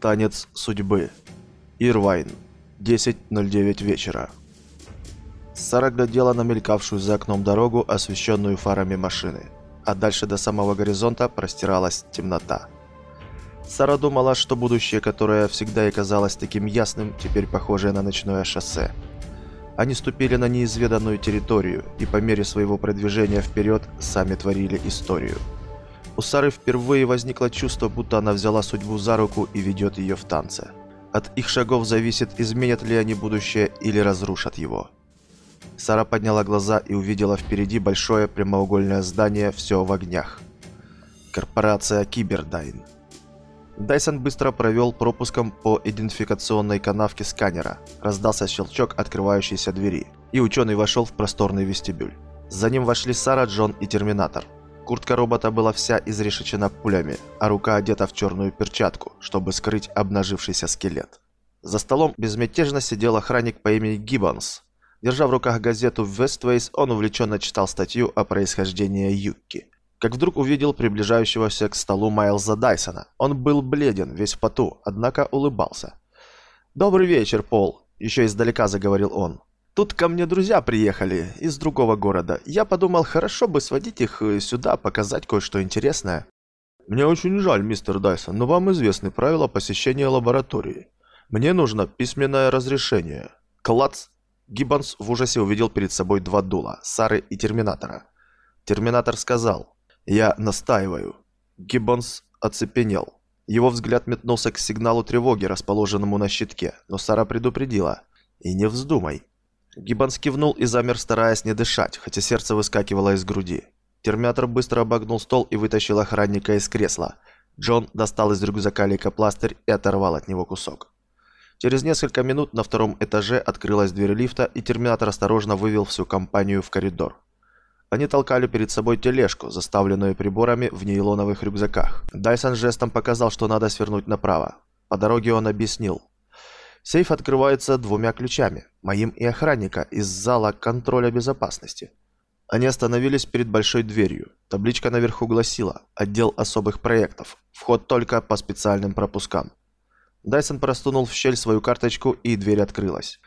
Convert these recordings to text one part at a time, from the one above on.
Танец судьбы. Ирвайн. 10.09 вечера. Сара глядела на мелькавшую за окном дорогу, освещенную фарами машины, а дальше до самого горизонта простиралась темнота. Сара думала, что будущее, которое всегда и казалось таким ясным, теперь похожее на ночное шоссе. Они ступили на неизведанную территорию и по мере своего продвижения вперед сами творили историю. У Сары впервые возникло чувство, будто она взяла судьбу за руку и ведет ее в танце. От их шагов зависит, изменят ли они будущее или разрушат его. Сара подняла глаза и увидела впереди большое прямоугольное здание, все в огнях. Корпорация Кибердайн. Дайсон быстро провел пропуском по идентификационной канавке сканера. Раздался щелчок открывающейся двери, и ученый вошел в просторный вестибюль. За ним вошли Сара, Джон и Терминатор. Куртка робота была вся изрешечена пулями, а рука одета в черную перчатку, чтобы скрыть обнажившийся скелет. За столом безмятежно сидел охранник по имени Гиббонс. Держа в руках газету «Вествейс», он увлеченно читал статью о происхождении Юкки. Как вдруг увидел приближающегося к столу Майлза Дайсона. Он был бледен, весь в поту, однако улыбался. «Добрый вечер, Пол», — еще издалека заговорил он. Тут ко мне друзья приехали из другого города. Я подумал, хорошо бы сводить их э, сюда, показать кое-что интересное. Мне очень жаль, мистер Дайсон, но вам известны правила посещения лаборатории. Мне нужно письменное разрешение. Клац! Гиббонс в ужасе увидел перед собой два дула, Сары и Терминатора. Терминатор сказал, «Я настаиваю». Гиббонс оцепенел. Его взгляд метнулся к сигналу тревоги, расположенному на щитке, но Сара предупредила, «И не вздумай». Гиббонс кивнул и замер, стараясь не дышать, хотя сердце выскакивало из груди. Терминатор быстро обогнул стол и вытащил охранника из кресла. Джон достал из рюкзака лейкопластырь и оторвал от него кусок. Через несколько минут на втором этаже открылась дверь лифта, и терминатор осторожно вывел всю компанию в коридор. Они толкали перед собой тележку, заставленную приборами в нейлоновых рюкзаках. Дайсон жестом показал, что надо свернуть направо. По дороге он объяснил. Сейф открывается двумя ключами, моим и охранника, из зала контроля безопасности. Они остановились перед большой дверью. Табличка наверху гласила «Отдел особых проектов. Вход только по специальным пропускам». Дайсон просунул в щель свою карточку, и дверь открылась.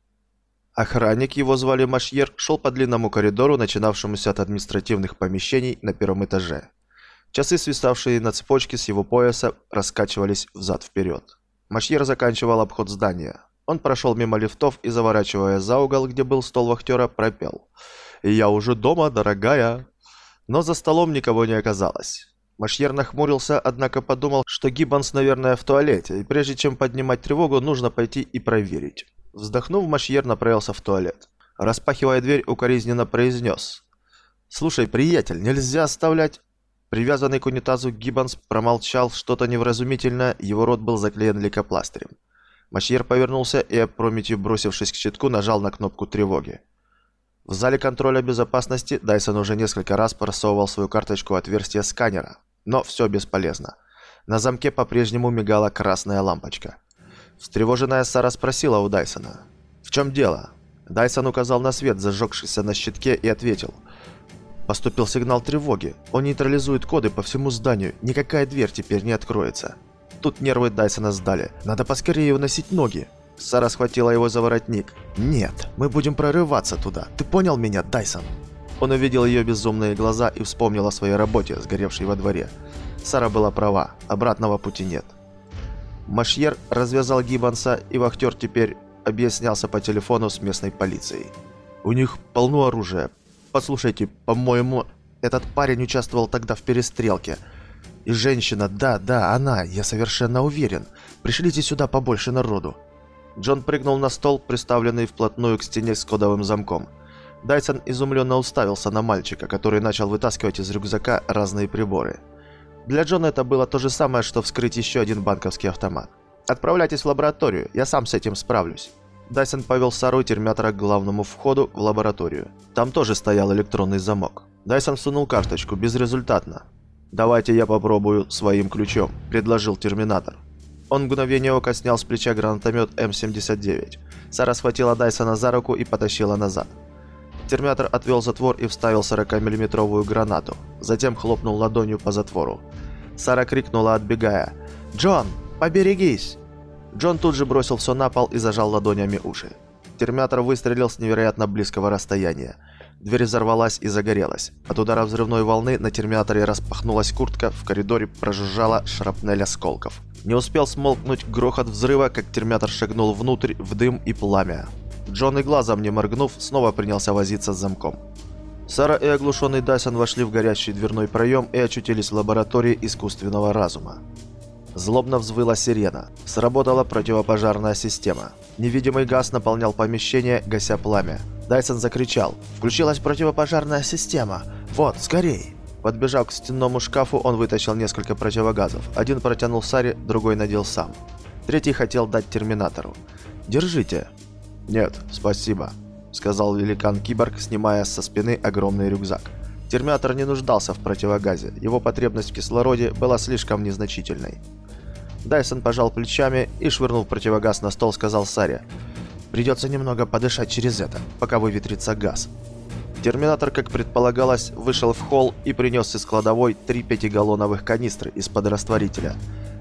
Охранник, его звали Машьер, шел по длинному коридору, начинавшемуся от административных помещений на первом этаже. Часы, свисавшие на цепочке с его пояса, раскачивались взад-вперед. Машьер заканчивал обход здания. Он прошел мимо лифтов и, заворачивая за угол, где был стол вахтера, пропел. «Я уже дома, дорогая!» Но за столом никого не оказалось. Машьер нахмурился, однако подумал, что Гиббонс, наверное, в туалете, и прежде чем поднимать тревогу, нужно пойти и проверить. Вздохнув, Машьер направился в туалет. Распахивая дверь, укоризненно произнес. «Слушай, приятель, нельзя оставлять...» Привязанный к унитазу Гиббонс промолчал что-то невразумительное, его рот был заклеен лейкопластырем. Мачьер повернулся и, опрометью бросившись к щитку, нажал на кнопку тревоги. В зале контроля безопасности Дайсон уже несколько раз просовывал свою карточку в отверстие сканера, но все бесполезно. На замке по-прежнему мигала красная лампочка. Встревоженная Сара спросила у Дайсона, «В чем дело?» Дайсон указал на свет, зажегшийся на щитке, и ответил, «Поступил сигнал тревоги. Он нейтрализует коды по всему зданию. Никакая дверь теперь не откроется». Тут нервы Дайсона сдали. Надо поскорее уносить ноги. Сара схватила его за воротник. «Нет, мы будем прорываться туда. Ты понял меня, Дайсон?» Он увидел ее безумные глаза и вспомнил о своей работе, сгоревшей во дворе. Сара была права, обратного пути нет. Машьер развязал Гиббонса, и вахтер теперь объяснялся по телефону с местной полицией. «У них полно оружия. Послушайте, по-моему, этот парень участвовал тогда в перестрелке. И женщина, да, да, она, я совершенно уверен. Пришлите сюда побольше народу. Джон прыгнул на стол, приставленный вплотную к стене с кодовым замком. Дайсон изумленно уставился на мальчика, который начал вытаскивать из рюкзака разные приборы. Для Джона это было то же самое, что вскрыть еще один банковский автомат. «Отправляйтесь в лабораторию, я сам с этим справлюсь». Дайсон повел Сару терминатора к главному входу в лабораторию. Там тоже стоял электронный замок. Дайсон сунул карточку, безрезультатно. «Давайте я попробую своим ключом», – предложил Терминатор. Он мгновение ока снял с плеча гранатомет М-79. Сара схватила Дайсона за руку и потащила назад. Терминатор отвел затвор и вставил 40-миллиметровую гранату. Затем хлопнул ладонью по затвору. Сара крикнула, отбегая. «Джон, поберегись!» Джон тут же бросил все на пол и зажал ладонями уши. Терминатор выстрелил с невероятно близкого расстояния. Дверь взорвалась и загорелась. От удара взрывной волны на терминаторе распахнулась куртка, в коридоре прожужжала шрапнель осколков. Не успел смолкнуть грохот взрыва, как терминатор шагнул внутрь в дым и пламя. Джон и глазом не моргнув, снова принялся возиться с замком. Сара и оглушенный Дайсон вошли в горящий дверной проем и очутились в лаборатории искусственного разума. Злобно взвыла сирена. Сработала противопожарная система. Невидимый газ наполнял помещение, гася пламя. Дайсон закричал. «Включилась противопожарная система! Вот, скорей!» Подбежав к стенному шкафу, он вытащил несколько противогазов. Один протянул Саре, другой надел сам. Третий хотел дать Терминатору. «Держите». «Нет, спасибо», — сказал великан-киборг, снимая со спины огромный рюкзак. Терминатор не нуждался в противогазе, его потребность в кислороде была слишком незначительной. Дайсон пожал плечами и, швырнув противогаз на стол, сказал Саре, «Придется немного подышать через это, пока выветрится газ». Терминатор, как предполагалось, вышел в холл и принес из кладовой три пятигаллоновых канистры из-под растворителя.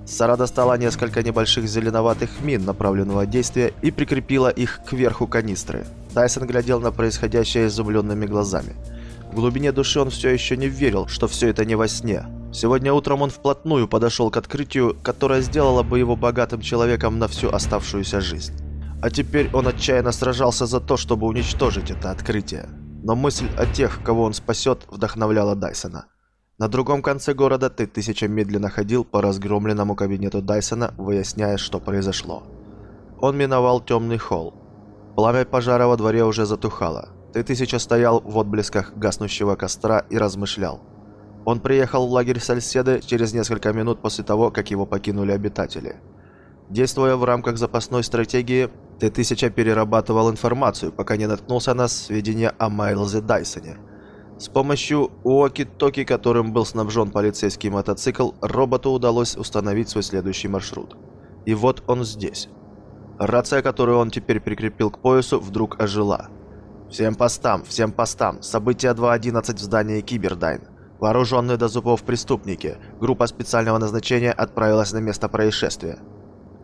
Сара достала несколько небольших зеленоватых мин направленного действия и прикрепила их к верху канистры. Дайсон глядел на происходящее изумленными глазами. В глубине души он все еще не верил, что все это не во сне. Сегодня утром он вплотную подошел к открытию, которое сделало бы его богатым человеком на всю оставшуюся жизнь. А теперь он отчаянно сражался за то, чтобы уничтожить это открытие. Но мысль о тех, кого он спасет, вдохновляла Дайсона. На другом конце города Т-1000 медленно ходил по разгромленному кабинету Дайсона, выясняя, что произошло. Он миновал темный холл. Пламя пожара во дворе уже затухало. Т-1000 стоял в отблесках гаснущего костра и размышлял. Он приехал в лагерь Сальседы через несколько минут после того, как его покинули обитатели. Действуя в рамках запасной стратегии, Т-1000 перерабатывал информацию, пока не наткнулся на сведения о Майлзе Дайсоне. С помощью уоки-токи, которым был снабжен полицейский мотоцикл, роботу удалось установить свой следующий маршрут. И вот он здесь. Рация, которую он теперь прикрепил к поясу, вдруг ожила – «Всем постам, всем постам! Событие 2.11 в здании Кибердайн. Вооруженные до зубов преступники. Группа специального назначения отправилась на место происшествия».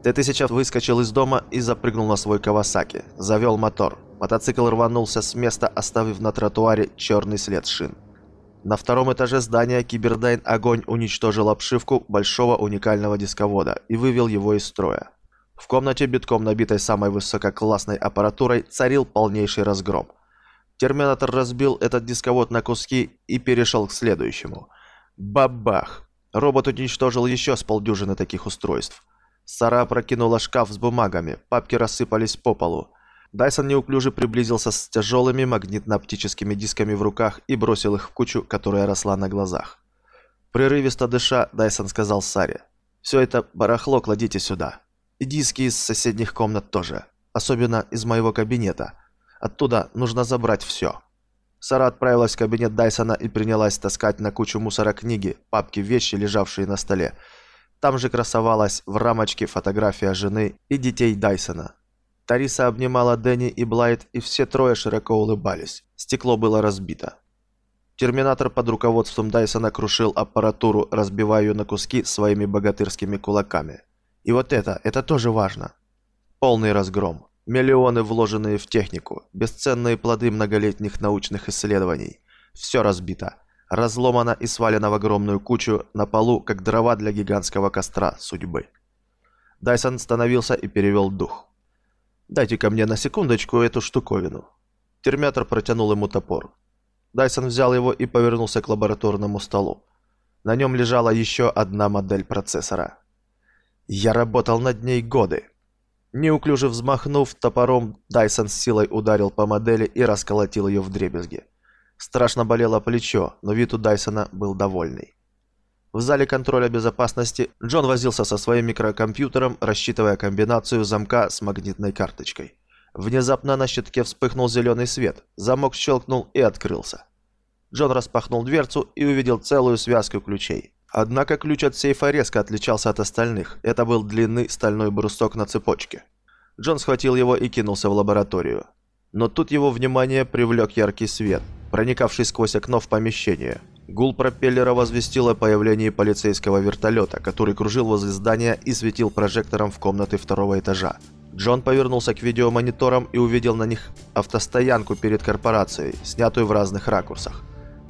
Т-1000 выскочил из дома и запрыгнул на свой Кавасаки. Завел мотор. Мотоцикл рванулся с места, оставив на тротуаре черный след шин. На втором этаже здания Кибердайн огонь уничтожил обшивку большого уникального дисковода и вывел его из строя. В комнате, битком набитой самой высококлассной аппаратурой, царил полнейший разгром. Терминатор разбил этот дисковод на куски и перешел к следующему. Бабах! Робот уничтожил еще с полдюжины таких устройств. Сара прокинула шкаф с бумагами, папки рассыпались по полу. Дайсон неуклюже приблизился с тяжелыми магнитно-оптическими дисками в руках и бросил их в кучу, которая росла на глазах. Прерывисто дыша, Дайсон сказал Саре, «Все это барахло кладите сюда. И диски из соседних комнат тоже, особенно из моего кабинета». Оттуда нужно забрать все. Сара отправилась в кабинет Дайсона и принялась таскать на кучу мусора книги, папки, вещи, лежавшие на столе. Там же красовалась в рамочке фотография жены и детей Дайсона. Тариса обнимала Дэнни и Блайт, и все трое широко улыбались. Стекло было разбито. Терминатор под руководством Дайсона крушил аппаратуру, разбивая ее на куски своими богатырскими кулаками. И вот это, это тоже важно. Полный разгром. Миллионы, вложенные в технику, бесценные плоды многолетних научных исследований. Все разбито, разломано и свалено в огромную кучу на полу, как дрова для гигантского костра судьбы. Дайсон становился и перевел дух. «Дайте-ка мне на секундочку эту штуковину». Термятор протянул ему топор. Дайсон взял его и повернулся к лабораторному столу. На нем лежала еще одна модель процессора. «Я работал над ней годы», Неуклюже взмахнув топором, Дайсон с силой ударил по модели и расколотил ее в дребезги. Страшно болело плечо, но вид у Дайсона был довольный. В зале контроля безопасности Джон возился со своим микрокомпьютером, рассчитывая комбинацию замка с магнитной карточкой. Внезапно на щитке вспыхнул зеленый свет, замок щелкнул и открылся. Джон распахнул дверцу и увидел целую связку ключей. Однако ключ от сейфа резко отличался от остальных. Это был длинный стальной брусок на цепочке. Джон схватил его и кинулся в лабораторию. Но тут его внимание привлек яркий свет, проникавший сквозь окно в помещение. Гул пропеллера возвестил о появлении полицейского вертолета, который кружил возле здания и светил прожектором в комнаты второго этажа. Джон повернулся к видеомониторам и увидел на них автостоянку перед корпорацией, снятую в разных ракурсах.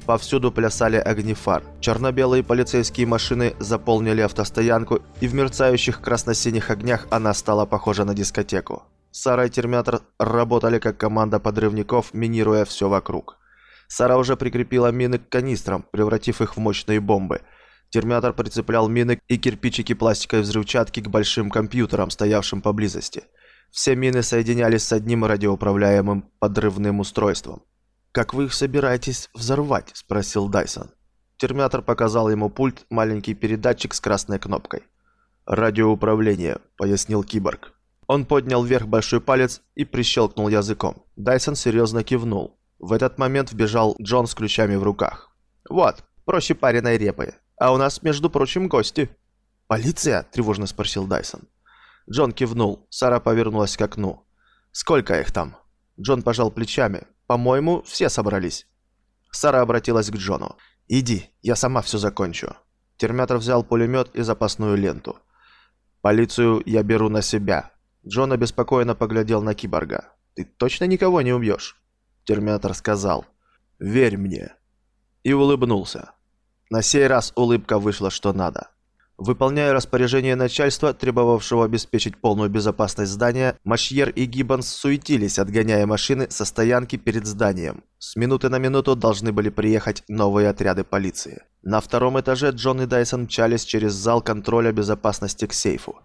Повсюду плясали огни фар. Черно-белые полицейские машины заполнили автостоянку, и в мерцающих красно-синих огнях она стала похожа на дискотеку. Сара и Терминатор работали как команда подрывников, минируя все вокруг. Сара уже прикрепила мины к канистрам, превратив их в мощные бомбы. Терминатор прицеплял мины и кирпичики пластиковой взрывчатки к большим компьютерам, стоявшим поблизости. Все мины соединялись с одним радиоуправляемым подрывным устройством. «Как вы их собираетесь взорвать?» – спросил Дайсон. Терминатор показал ему пульт, маленький передатчик с красной кнопкой. «Радиоуправление», – пояснил киборг. Он поднял вверх большой палец и прищелкнул языком. Дайсон серьезно кивнул. В этот момент вбежал Джон с ключами в руках. «Вот, проще пареной репы. А у нас, между прочим, гости». «Полиция?» – тревожно спросил Дайсон. Джон кивнул. Сара повернулась к окну. «Сколько их там?» Джон пожал плечами. «По-моему, все собрались». Сара обратилась к Джону. «Иди, я сама все закончу». Терминатор взял пулемет и запасную ленту. «Полицию я беру на себя». Джон обеспокоенно поглядел на киборга. «Ты точно никого не убьешь?» Терминатор сказал «Верь мне» и улыбнулся. На сей раз улыбка вышла что надо. Выполняя распоряжение начальства, требовавшего обеспечить полную безопасность здания, Машьер и Гиббонс суетились, отгоняя машины со стоянки перед зданием. С минуты на минуту должны были приехать новые отряды полиции. На втором этаже Джон и Дайсон мчались через зал контроля безопасности к сейфу.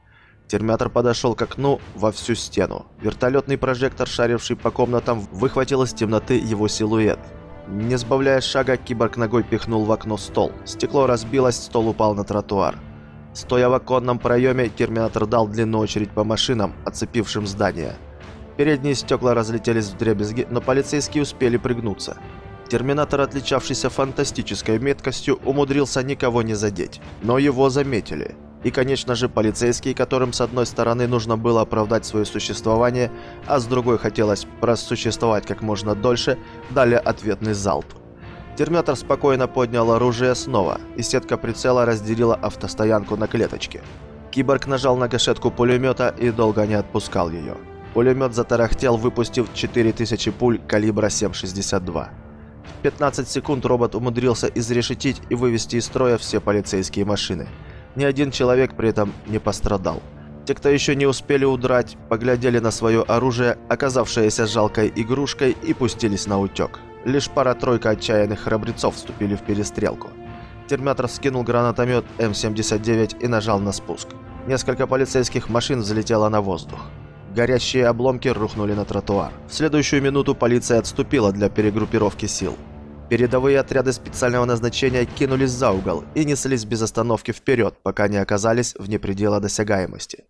Терминатор подошел к окну во всю стену. Вертолетный прожектор, шаривший по комнатам, выхватил из темноты его силуэт. Не сбавляя шага, киборг ногой пихнул в окно стол. Стекло разбилось, стол упал на тротуар. Стоя в оконном проеме, терминатор дал длинную очередь по машинам, оцепившим здание. Передние стекла разлетелись в дребезги, но полицейские успели пригнуться. Терминатор, отличавшийся фантастической меткостью, умудрился никого не задеть. Но его заметили. И, конечно же, полицейские, которым с одной стороны нужно было оправдать свое существование, а с другой хотелось просуществовать как можно дольше, дали ответный залп. Терминатор спокойно поднял оружие снова, и сетка прицела разделила автостоянку на клеточки. Киборг нажал на гашетку пулемета и долго не отпускал ее. Пулемет затарахтел, выпустив 4000 пуль калибра 7,62. В 15 секунд робот умудрился изрешетить и вывести из строя все полицейские машины – ни один человек при этом не пострадал. Те, кто еще не успели удрать, поглядели на свое оружие, оказавшееся жалкой игрушкой, и пустились на утек. Лишь пара-тройка отчаянных храбрецов вступили в перестрелку. Терминатор скинул гранатомет М-79 и нажал на спуск. Несколько полицейских машин взлетело на воздух. Горящие обломки рухнули на тротуар. В следующую минуту полиция отступила для перегруппировки сил. Передовые отряды специального назначения кинулись за угол и неслись без остановки вперед, пока не оказались вне предела досягаемости.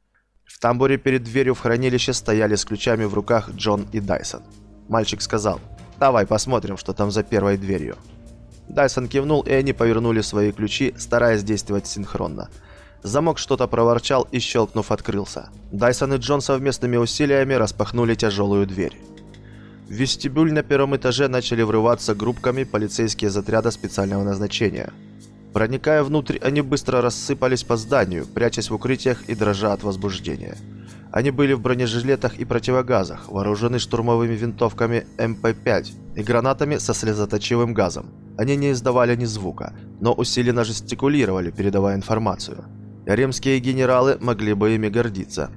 В тамбуре перед дверью в хранилище стояли с ключами в руках Джон и Дайсон. Мальчик сказал, «Давай посмотрим, что там за первой дверью». Дайсон кивнул, и они повернули свои ключи, стараясь действовать синхронно. Замок что-то проворчал и, щелкнув, открылся. Дайсон и Джон совместными усилиями распахнули тяжелую дверь. В вестибюль на первом этаже начали врываться группками полицейские из отряда специального назначения. Проникая внутрь, они быстро рассыпались по зданию, прячась в укрытиях и дрожа от возбуждения. Они были в бронежилетах и противогазах, вооружены штурмовыми винтовками МП-5 и гранатами со слезоточивым газом. Они не издавали ни звука, но усиленно жестикулировали, передавая информацию. Римские генералы могли бы ими гордиться.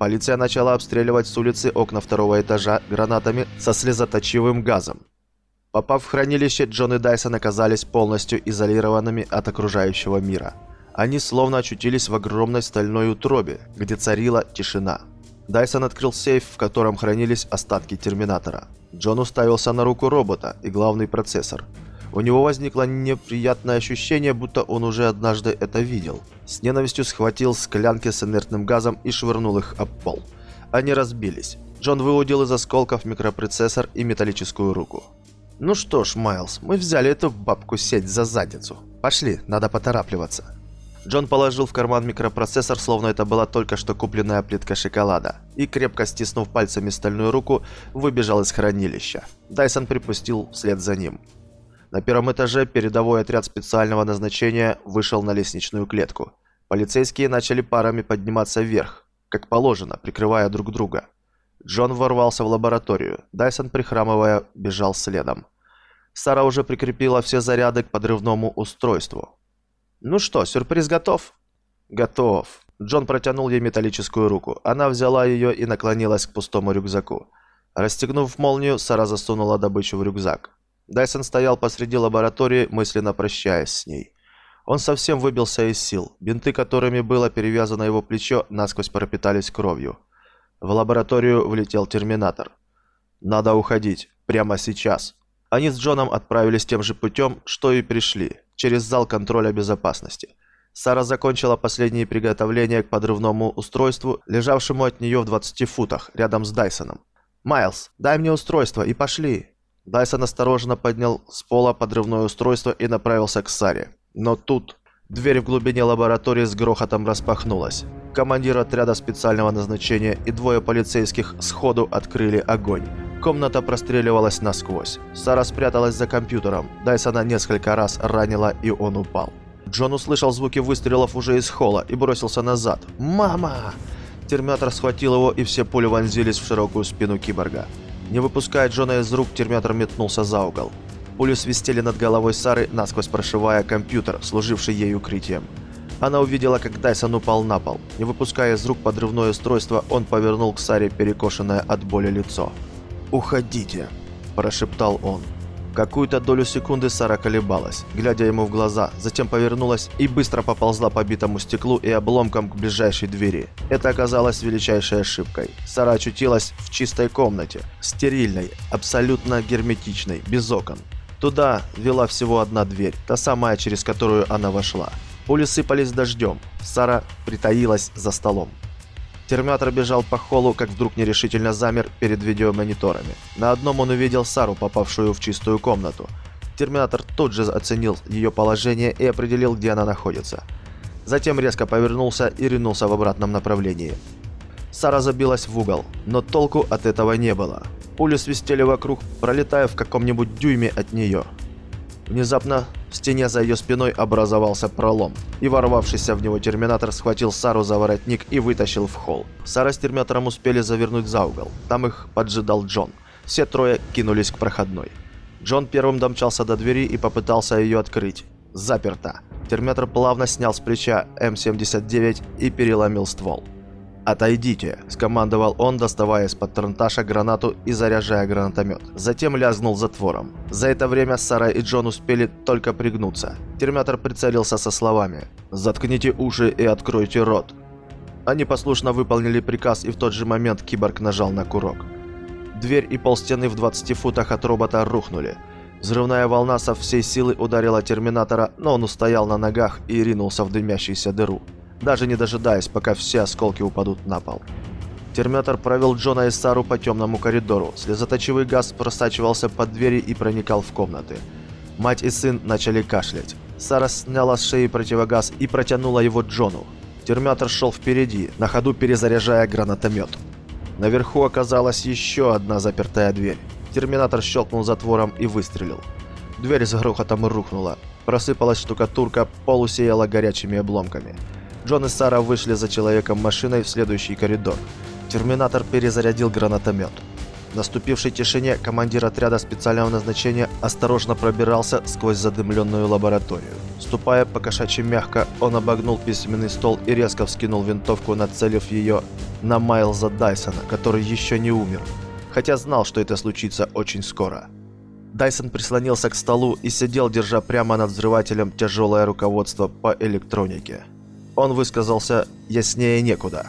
Полиция начала обстреливать с улицы окна второго этажа гранатами со слезоточивым газом. Попав в хранилище, Джон и Дайсон оказались полностью изолированными от окружающего мира. Они словно очутились в огромной стальной утробе, где царила тишина. Дайсон открыл сейф, в котором хранились остатки Терминатора. Джон уставился на руку робота и главный процессор – у него возникло неприятное ощущение, будто он уже однажды это видел. С ненавистью схватил склянки с инертным газом и швырнул их об пол. Они разбились. Джон выудил из осколков микропроцессор и металлическую руку. «Ну что ж, Майлз, мы взяли эту бабку-сеть за задницу. Пошли, надо поторапливаться». Джон положил в карман микропроцессор, словно это была только что купленная плитка шоколада, и, крепко стиснув пальцами стальную руку, выбежал из хранилища. Дайсон припустил вслед за ним. На первом этаже передовой отряд специального назначения вышел на лестничную клетку. Полицейские начали парами подниматься вверх, как положено, прикрывая друг друга. Джон ворвался в лабораторию. Дайсон, прихрамывая, бежал следом. Сара уже прикрепила все заряды к подрывному устройству. «Ну что, сюрприз готов?» «Готов». Джон протянул ей металлическую руку. Она взяла ее и наклонилась к пустому рюкзаку. Расстегнув молнию, Сара засунула добычу в рюкзак. Дайсон стоял посреди лаборатории, мысленно прощаясь с ней. Он совсем выбился из сил. Бинты, которыми было перевязано его плечо, насквозь пропитались кровью. В лабораторию влетел терминатор. «Надо уходить. Прямо сейчас». Они с Джоном отправились тем же путем, что и пришли, через зал контроля безопасности. Сара закончила последние приготовления к подрывному устройству, лежавшему от нее в 20 футах, рядом с Дайсоном. «Майлз, дай мне устройство и пошли!» Дайсон осторожно поднял с пола подрывное устройство и направился к Саре. Но тут дверь в глубине лаборатории с грохотом распахнулась. Командир отряда специального назначения и двое полицейских сходу открыли огонь. Комната простреливалась насквозь. Сара спряталась за компьютером. Дайсона несколько раз ранила, и он упал. Джон услышал звуки выстрелов уже из холла и бросился назад. «Мама!» Терминатор схватил его, и все пули вонзились в широкую спину киборга. Не выпуская Джона из рук, терминатор метнулся за угол. Пули свистели над головой Сары, насквозь прошивая компьютер, служивший ей укрытием. Она увидела, как Дайсон упал на пол. Не выпуская из рук подрывное устройство, он повернул к Саре перекошенное от боли лицо. «Уходите!» – прошептал он. Какую-то долю секунды Сара колебалась, глядя ему в глаза, затем повернулась и быстро поползла по битому стеклу и обломкам к ближайшей двери. Это оказалось величайшей ошибкой. Сара очутилась в чистой комнате, стерильной, абсолютно герметичной, без окон. Туда вела всего одна дверь, та самая, через которую она вошла. Пули сыпались дождем. Сара притаилась за столом. Терминатор бежал по холлу, как вдруг нерешительно замер перед видеомониторами. На одном он увидел Сару, попавшую в чистую комнату. Терминатор тут же оценил ее положение и определил, где она находится. Затем резко повернулся и ринулся в обратном направлении. Сара забилась в угол, но толку от этого не было. Пули свистели вокруг, пролетая в каком-нибудь дюйме от нее. Внезапно в стене за ее спиной образовался пролом, и ворвавшийся в него терминатор схватил Сару за воротник и вытащил в холл. Сара с терминатором успели завернуть за угол. Там их поджидал Джон. Все трое кинулись к проходной. Джон первым домчался до двери и попытался ее открыть. Заперто. Терминатор плавно снял с плеча М79 и переломил ствол. «Отойдите!» – скомандовал он, доставая из-под таранташа гранату и заряжая гранатомет. Затем лязнул затвором. За это время Сара и Джон успели только пригнуться. Терминатор прицелился со словами «Заткните уши и откройте рот». Они послушно выполнили приказ, и в тот же момент киборг нажал на курок. Дверь и полстены в 20 футах от робота рухнули. Взрывная волна со всей силы ударила Терминатора, но он устоял на ногах и ринулся в дымящуюся дыру даже не дожидаясь, пока все осколки упадут на пол. Терминатор провел Джона и Сару по темному коридору. Слезоточивый газ просачивался под двери и проникал в комнаты. Мать и сын начали кашлять. Сара сняла с шеи противогаз и протянула его Джону. Терминатор шел впереди, на ходу перезаряжая гранатомет. Наверху оказалась еще одна запертая дверь. Терминатор щелкнул затвором и выстрелил. Дверь с грохотом рухнула. Просыпалась штукатурка, пол усеяла горячими обломками. Джон и Сара вышли за человеком-машиной в следующий коридор. Терминатор перезарядил гранатомет. В наступившей тишине командир отряда специального назначения осторожно пробирался сквозь задымленную лабораторию. Ступая по кошачьи мягко, он обогнул письменный стол и резко вскинул винтовку, нацелив ее на Майлза Дайсона, который еще не умер, хотя знал, что это случится очень скоро. Дайсон прислонился к столу и сидел, держа прямо над взрывателем тяжелое руководство по электронике. Он высказался яснее некуда.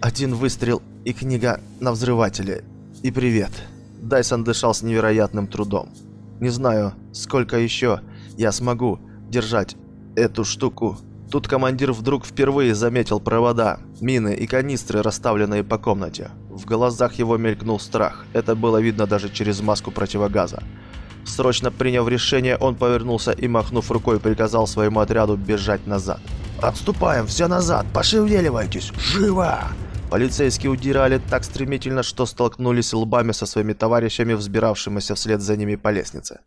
Один выстрел и книга на взрывателе. И привет. Дайсон дышал с невероятным трудом. Не знаю, сколько еще я смогу держать эту штуку. Тут командир вдруг впервые заметил провода, мины и канистры, расставленные по комнате. В глазах его мелькнул страх. Это было видно даже через маску противогаза. Срочно приняв решение, он повернулся и, махнув рукой, приказал своему отряду бежать назад. «Отступаем, все назад, пошевеливайтесь, живо!» Полицейские удирали так стремительно, что столкнулись лбами со своими товарищами, взбиравшимися вслед за ними по лестнице.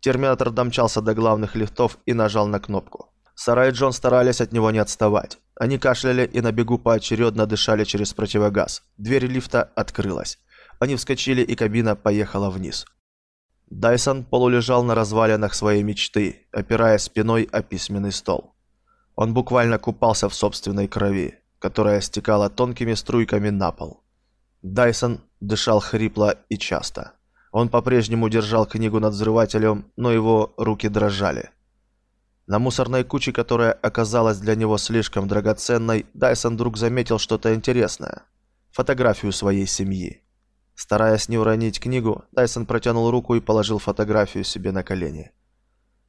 Терминатор домчался до главных лифтов и нажал на кнопку. Сара и Джон старались от него не отставать. Они кашляли и на бегу поочередно дышали через противогаз. Дверь лифта открылась. Они вскочили, и кабина поехала вниз. Дайсон полулежал на развалинах своей мечты, опираясь спиной о письменный стол. Он буквально купался в собственной крови, которая стекала тонкими струйками на пол. Дайсон дышал хрипло и часто. Он по-прежнему держал книгу над взрывателем, но его руки дрожали. На мусорной куче, которая оказалась для него слишком драгоценной, Дайсон вдруг заметил что-то интересное. Фотографию своей семьи. Стараясь не уронить книгу, Дайсон протянул руку и положил фотографию себе на колени.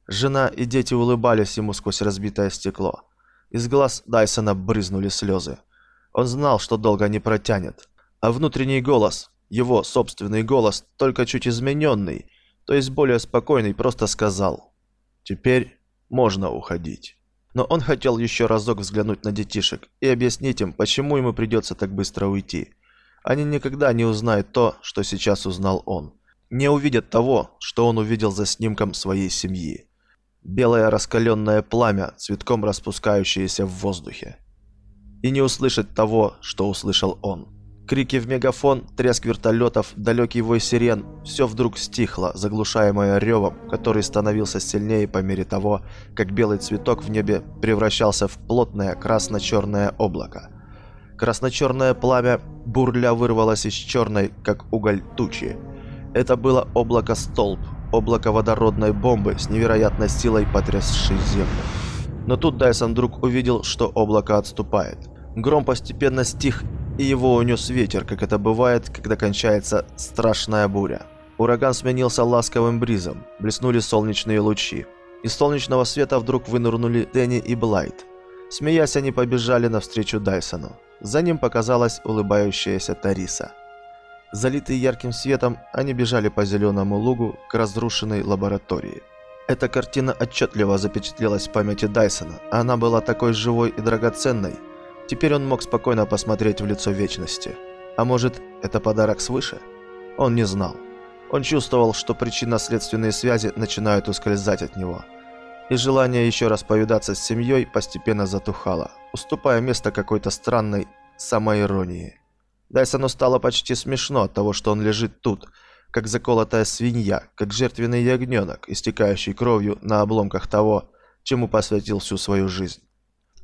Жена и дети улыбались ему сквозь разбитое стекло. Из глаз Дайсона брызнули слезы. Он знал, что долго не протянет. А внутренний голос, его собственный голос, только чуть измененный, то есть более спокойный, просто сказал «Теперь можно уходить». Но он хотел еще разок взглянуть на детишек и объяснить им, почему ему придется так быстро уйти. Они никогда не узнают то, что сейчас узнал он. Не увидят того, что он увидел за снимком своей семьи. Белое раскаленное пламя, цветком распускающееся в воздухе. И не услышать того, что услышал он. Крики в мегафон, треск вертолетов, далекий вой сирен – все вдруг стихло, заглушаемое ревом, который становился сильнее по мере того, как белый цветок в небе превращался в плотное красно-черное облако – Красно-черное пламя бурля вырвалось из черной, как уголь тучи. Это было облако-столб, облако водородной бомбы с невероятной силой потрясшей землю. Но тут Дайсон вдруг увидел, что облако отступает. Гром постепенно стих, и его унес ветер, как это бывает, когда кончается страшная буря. Ураган сменился ласковым бризом, блеснули солнечные лучи. Из солнечного света вдруг вынырнули Дэнни и Блайт. Смеясь, они побежали навстречу Дайсону. За ним показалась улыбающаяся Тариса. Залитые ярким светом, они бежали по зеленому лугу к разрушенной лаборатории. Эта картина отчетливо запечатлелась в памяти Дайсона. Она была такой живой и драгоценной. Теперь он мог спокойно посмотреть в лицо вечности. А может, это подарок свыше? Он не знал. Он чувствовал, что причинно-следственные связи начинают ускользать от него. И желание еще раз повидаться с семьей постепенно затухало уступая место какой-то странной самоиронии. Дайсону стало почти смешно от того, что он лежит тут, как заколотая свинья, как жертвенный ягненок, истекающий кровью на обломках того, чему посвятил всю свою жизнь.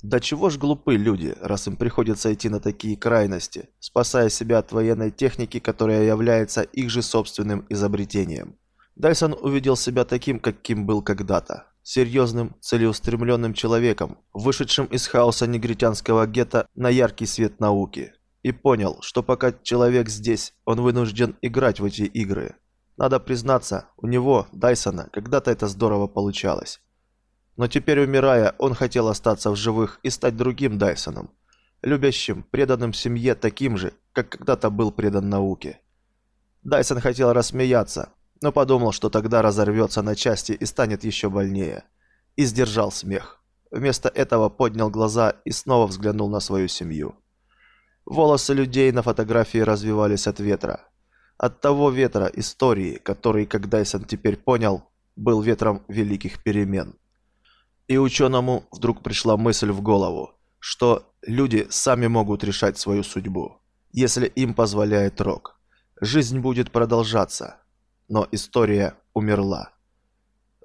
Да чего ж глупы люди, раз им приходится идти на такие крайности, спасая себя от военной техники, которая является их же собственным изобретением. Дайсон увидел себя таким, каким был когда-то серьезным, целеустремленным человеком, вышедшим из хаоса негритянского гетто на яркий свет науки. И понял, что пока человек здесь, он вынужден играть в эти игры. Надо признаться, у него, Дайсона, когда-то это здорово получалось. Но теперь, умирая, он хотел остаться в живых и стать другим Дайсоном. Любящим, преданным семье таким же, как когда-то был предан науке. Дайсон хотел рассмеяться, но подумал, что тогда разорвется на части и станет еще больнее. И сдержал смех. Вместо этого поднял глаза и снова взглянул на свою семью. Волосы людей на фотографии развивались от ветра. От того ветра истории, который, как Дайсон теперь понял, был ветром великих перемен. И ученому вдруг пришла мысль в голову, что люди сами могут решать свою судьбу, если им позволяет рок. Жизнь будет продолжаться, но история умерла.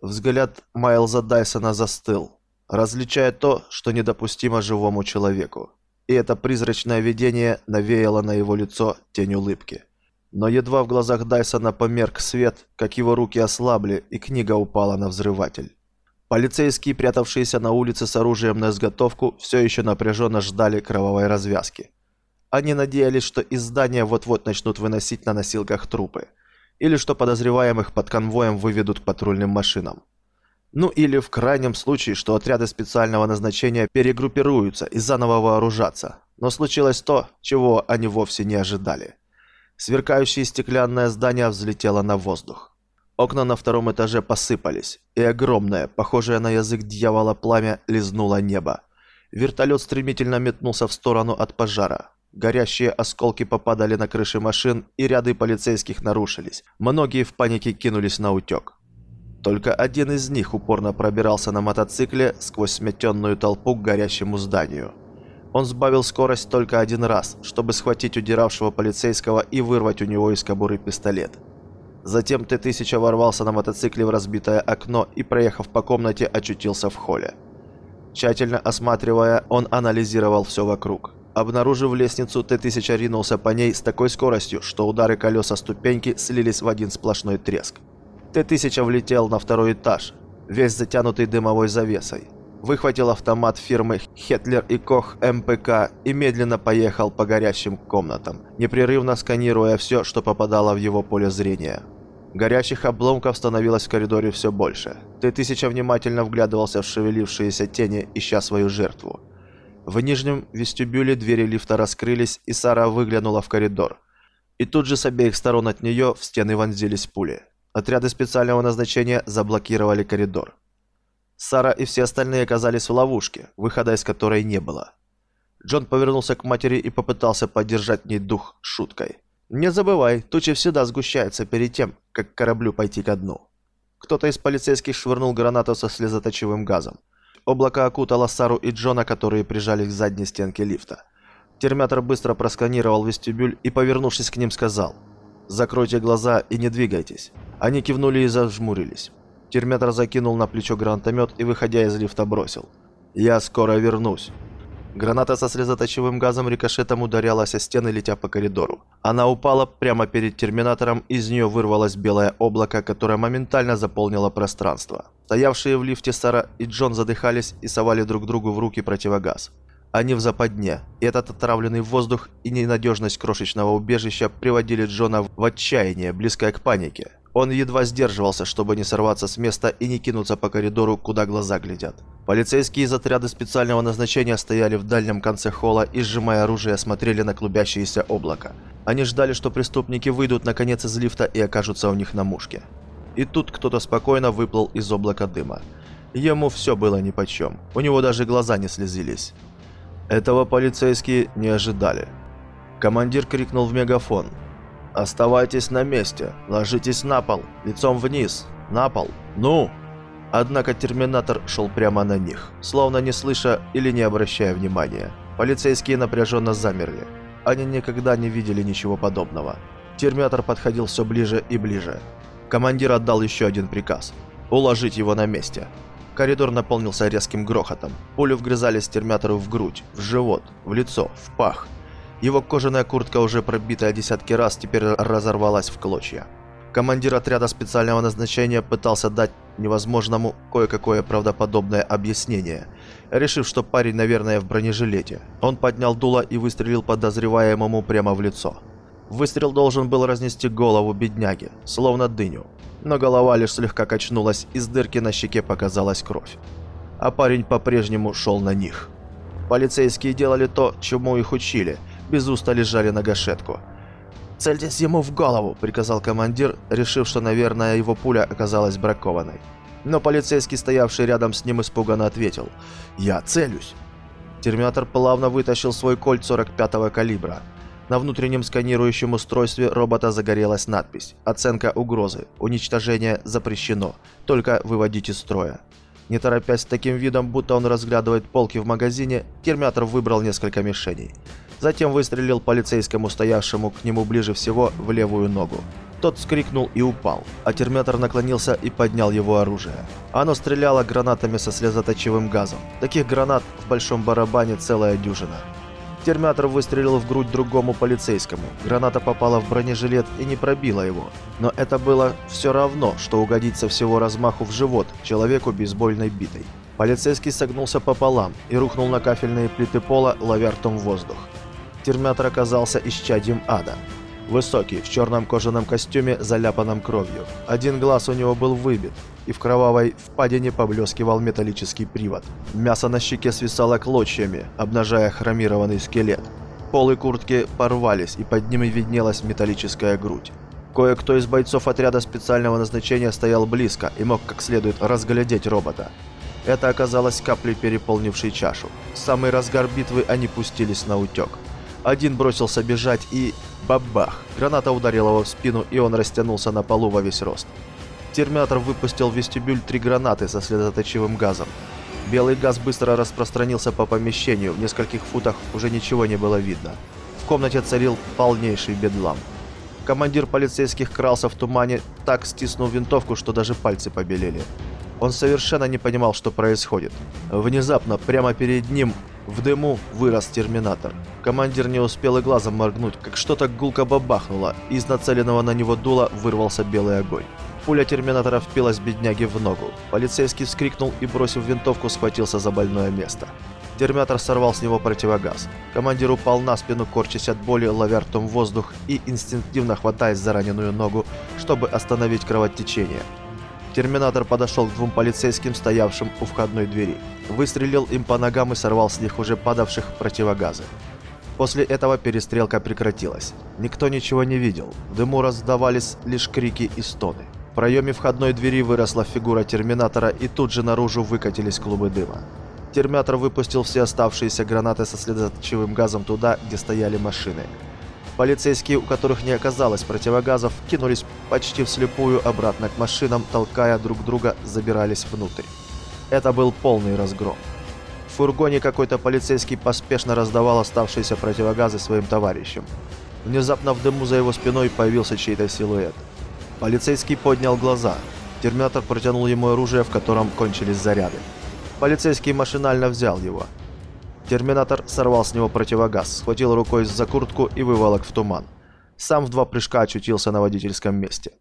Взгляд Майлза Дайсона застыл, различая то, что недопустимо живому человеку. И это призрачное видение навеяло на его лицо тень улыбки. Но едва в глазах Дайсона померк свет, как его руки ослабли, и книга упала на взрыватель. Полицейские, прятавшиеся на улице с оружием на изготовку, все еще напряженно ждали кровавой развязки. Они надеялись, что из здания вот-вот начнут выносить на носилках трупы – или что подозреваемых под конвоем выведут к патрульным машинам. Ну или в крайнем случае, что отряды специального назначения перегруппируются и заново вооружатся. Но случилось то, чего они вовсе не ожидали. Сверкающее стеклянное здание взлетело на воздух. Окна на втором этаже посыпались, и огромное, похожее на язык дьявола пламя, лизнуло небо. Вертолет стремительно метнулся в сторону от пожара. Горящие осколки попадали на крыши машин, и ряды полицейских нарушились. Многие в панике кинулись на утек. Только один из них упорно пробирался на мотоцикле сквозь сметенную толпу к горящему зданию. Он сбавил скорость только один раз, чтобы схватить удиравшего полицейского и вырвать у него из кобуры пистолет. Затем Т-1000 ворвался на мотоцикле в разбитое окно и, проехав по комнате, очутился в холле. Тщательно осматривая, он анализировал все вокруг. Обнаружив лестницу, Т-1000 ринулся по ней с такой скоростью, что удары колеса ступеньки слились в один сплошной треск. Т-1000 влетел на второй этаж, весь затянутый дымовой завесой. Выхватил автомат фирмы Хетлер и Кох МПК и медленно поехал по горящим комнатам, непрерывно сканируя все, что попадало в его поле зрения. Горящих обломков становилось в коридоре все больше. Т-1000 внимательно вглядывался в шевелившиеся тени, ища свою жертву. В нижнем вестибюле двери лифта раскрылись, и Сара выглянула в коридор. И тут же с обеих сторон от нее в стены вонзились пули. Отряды специального назначения заблокировали коридор. Сара и все остальные оказались в ловушке, выхода из которой не было. Джон повернулся к матери и попытался поддержать в ней дух шуткой. «Не забывай, тучи всегда сгущаются перед тем, как кораблю пойти ко дну». Кто-то из полицейских швырнул гранату со слезоточивым газом. Облако окутало Сару и Джона, которые прижали к задней стенке лифта. Терминатор быстро просканировал вестибюль и, повернувшись к ним, сказал «Закройте глаза и не двигайтесь». Они кивнули и зажмурились. Терминатор закинул на плечо гранатомет и, выходя из лифта, бросил. «Я скоро вернусь». Граната со слезоточивым газом рикошетом ударялась о стены, летя по коридору. Она упала прямо перед терминатором, из нее вырвалось белое облако, которое моментально заполнило пространство. Стоявшие в лифте Сара и Джон задыхались и совали друг другу в руки противогаз. Они в западне, этот отравленный воздух и ненадежность крошечного убежища приводили Джона в отчаяние, близкое к панике. Он едва сдерживался, чтобы не сорваться с места и не кинуться по коридору, куда глаза глядят. Полицейские из отряда специального назначения стояли в дальнем конце холла и, сжимая оружие, смотрели на клубящееся облако. Они ждали, что преступники выйдут наконец из лифта и окажутся у них на мушке. И тут кто-то спокойно выплыл из облака дыма. Ему все было нипочем. У него даже глаза не слезились. Этого полицейские не ожидали. Командир крикнул в мегафон. «Оставайтесь на месте, ложитесь на пол, лицом вниз, на пол, ну!» Однако терминатор шел прямо на них, словно не слыша или не обращая внимания. Полицейские напряженно замерли. Они никогда не видели ничего подобного. Терминатор подходил все ближе и ближе. Командир отдал еще один приказ – уложить его на месте. Коридор наполнился резким грохотом. Пули вгрызались терминатору в грудь, в живот, в лицо, в пах – его кожаная куртка, уже пробитая десятки раз, теперь разорвалась в клочья. Командир отряда специального назначения пытался дать невозможному кое-какое правдоподобное объяснение, решив, что парень, наверное, в бронежилете. Он поднял дуло и выстрелил подозреваемому прямо в лицо. Выстрел должен был разнести голову бедняги, словно дыню. Но голова лишь слегка качнулась, из дырки на щеке показалась кровь. А парень по-прежнему шел на них. Полицейские делали то, чему их учили – без устали жали на гашетку. «Цельтесь ему в голову!» – приказал командир, решив, что, наверное, его пуля оказалась бракованной. Но полицейский, стоявший рядом с ним, испуганно ответил «Я целюсь!». Терминатор плавно вытащил свой кольт 45-го калибра. На внутреннем сканирующем устройстве робота загорелась надпись «Оценка угрозы. Уничтожение запрещено. Только выводить из строя». Не торопясь с таким видом, будто он разглядывает полки в магазине, терминатор выбрал несколько мишеней. Затем выстрелил полицейскому, стоявшему к нему ближе всего, в левую ногу. Тот вскрикнул и упал, а терминатор наклонился и поднял его оружие. Оно стреляло гранатами со слезоточивым газом. Таких гранат в большом барабане целая дюжина. Терминатор выстрелил в грудь другому полицейскому. Граната попала в бронежилет и не пробила его. Но это было все равно, что угодить со всего размаху в живот человеку бейсбольной битой. Полицейский согнулся пополам и рухнул на кафельные плиты пола, ловя ртом воздух. Терминатор оказался исчадием ада. Высокий, в черном кожаном костюме, заляпанном кровью. Один глаз у него был выбит, и в кровавой впадине поблескивал металлический привод. Мясо на щеке свисало клочьями, обнажая хромированный скелет. Полы куртки порвались, и под ними виднелась металлическая грудь. Кое-кто из бойцов отряда специального назначения стоял близко и мог как следует разглядеть робота. Это оказалось каплей, переполнившей чашу. В самый разгар битвы они пустились на утек. Один бросился бежать и... Бабах! Граната ударила его в спину, и он растянулся на полу во весь рост. Терминатор выпустил в вестибюль три гранаты со слезоточивым газом. Белый газ быстро распространился по помещению, в нескольких футах уже ничего не было видно. В комнате царил полнейший бедлам. Командир полицейских крался в тумане, так стиснул винтовку, что даже пальцы побелели. Он совершенно не понимал, что происходит. Внезапно, прямо перед ним, в дыму вырос терминатор. Командир не успел и глазом моргнуть, как что-то гулко бабахнуло, и из нацеленного на него дула вырвался белый огонь. Пуля терминатора впилась бедняге в ногу. Полицейский вскрикнул и, бросив винтовку, схватился за больное место. Терминатор сорвал с него противогаз. Командир упал на спину, корчась от боли, ловя ртом воздух и инстинктивно хватаясь за раненую ногу, чтобы остановить кровотечение. Терминатор подошел к двум полицейским, стоявшим у входной двери. Выстрелил им по ногам и сорвал с них уже падавших противогазы. После этого перестрелка прекратилась. Никто ничего не видел. В дыму раздавались лишь крики и стоны. В проеме входной двери выросла фигура Терминатора и тут же наружу выкатились клубы дыма. Терминатор выпустил все оставшиеся гранаты со следоточивым газом туда, где стояли машины. Полицейские, у которых не оказалось противогазов, кинулись почти вслепую обратно к машинам, толкая друг друга, забирались внутрь. Это был полный разгром. В фургоне какой-то полицейский поспешно раздавал оставшиеся противогазы своим товарищам. Внезапно в дыму за его спиной появился чей-то силуэт. Полицейский поднял глаза. Терминатор протянул ему оружие, в котором кончились заряды. Полицейский машинально взял его. Терминатор сорвал с него противогаз, схватил рукой за куртку и выволок в туман. Сам в два прыжка очутился на водительском месте.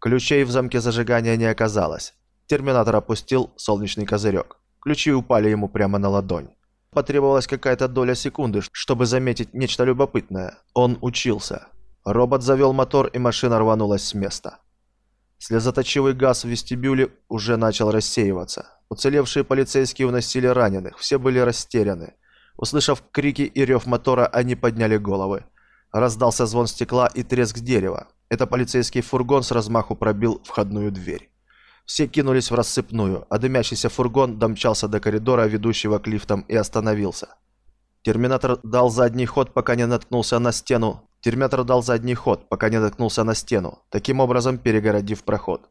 Ключей в замке зажигания не оказалось. Терминатор опустил солнечный козырек. Ключи упали ему прямо на ладонь. Потребовалась какая-то доля секунды, чтобы заметить нечто любопытное. Он учился. Робот завел мотор, и машина рванулась с места. Слезоточивый газ в вестибюле уже начал рассеиваться. Уцелевшие полицейские уносили раненых, все были растеряны. Услышав крики и рев мотора, они подняли головы. Раздался звон стекла и треск дерева. Это полицейский фургон с размаху пробил входную дверь. Все кинулись в рассыпную, а дымящийся фургон домчался до коридора, ведущего к лифтам, и остановился. Терминатор дал задний ход, пока не наткнулся на стену. Терминатор дал задний ход, пока не наткнулся на стену, таким образом перегородив проход.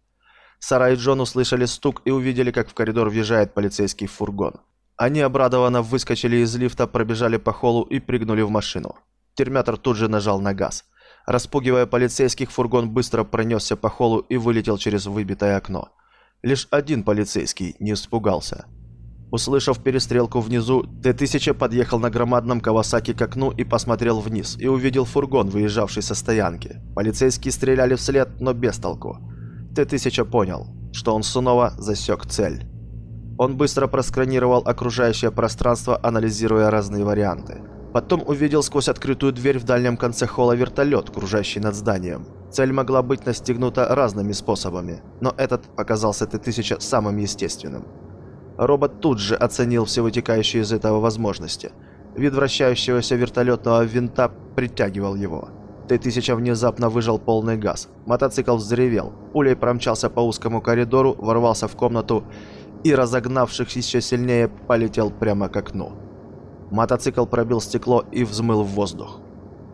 Сара и Джон услышали стук и увидели, как в коридор въезжает полицейский фургон. Они обрадованно выскочили из лифта, пробежали по холлу и прыгнули в машину. Терминатор тут же нажал на газ. Распугивая полицейских, фургон быстро пронесся по холлу и вылетел через выбитое окно. Лишь один полицейский не испугался. Услышав перестрелку внизу, Т-1000 подъехал на громадном Кавасаки к окну и посмотрел вниз, и увидел фургон, выезжавший со стоянки. Полицейские стреляли вслед, но без толку. Т-1000 понял, что он снова засек цель. Он быстро просканировал окружающее пространство, анализируя разные варианты. Потом увидел сквозь открытую дверь в дальнем конце холла вертолет, кружащий над зданием. Цель могла быть настигнута разными способами, но этот показался Т-1000 самым естественным. Робот тут же оценил все вытекающие из этого возможности. Вид вращающегося вертолетного винта притягивал его. Т-1000 внезапно выжал полный газ. Мотоцикл взревел. Пулей промчался по узкому коридору, ворвался в комнату и, разогнавшись еще сильнее, полетел прямо к окну. Мотоцикл пробил стекло и взмыл в воздух.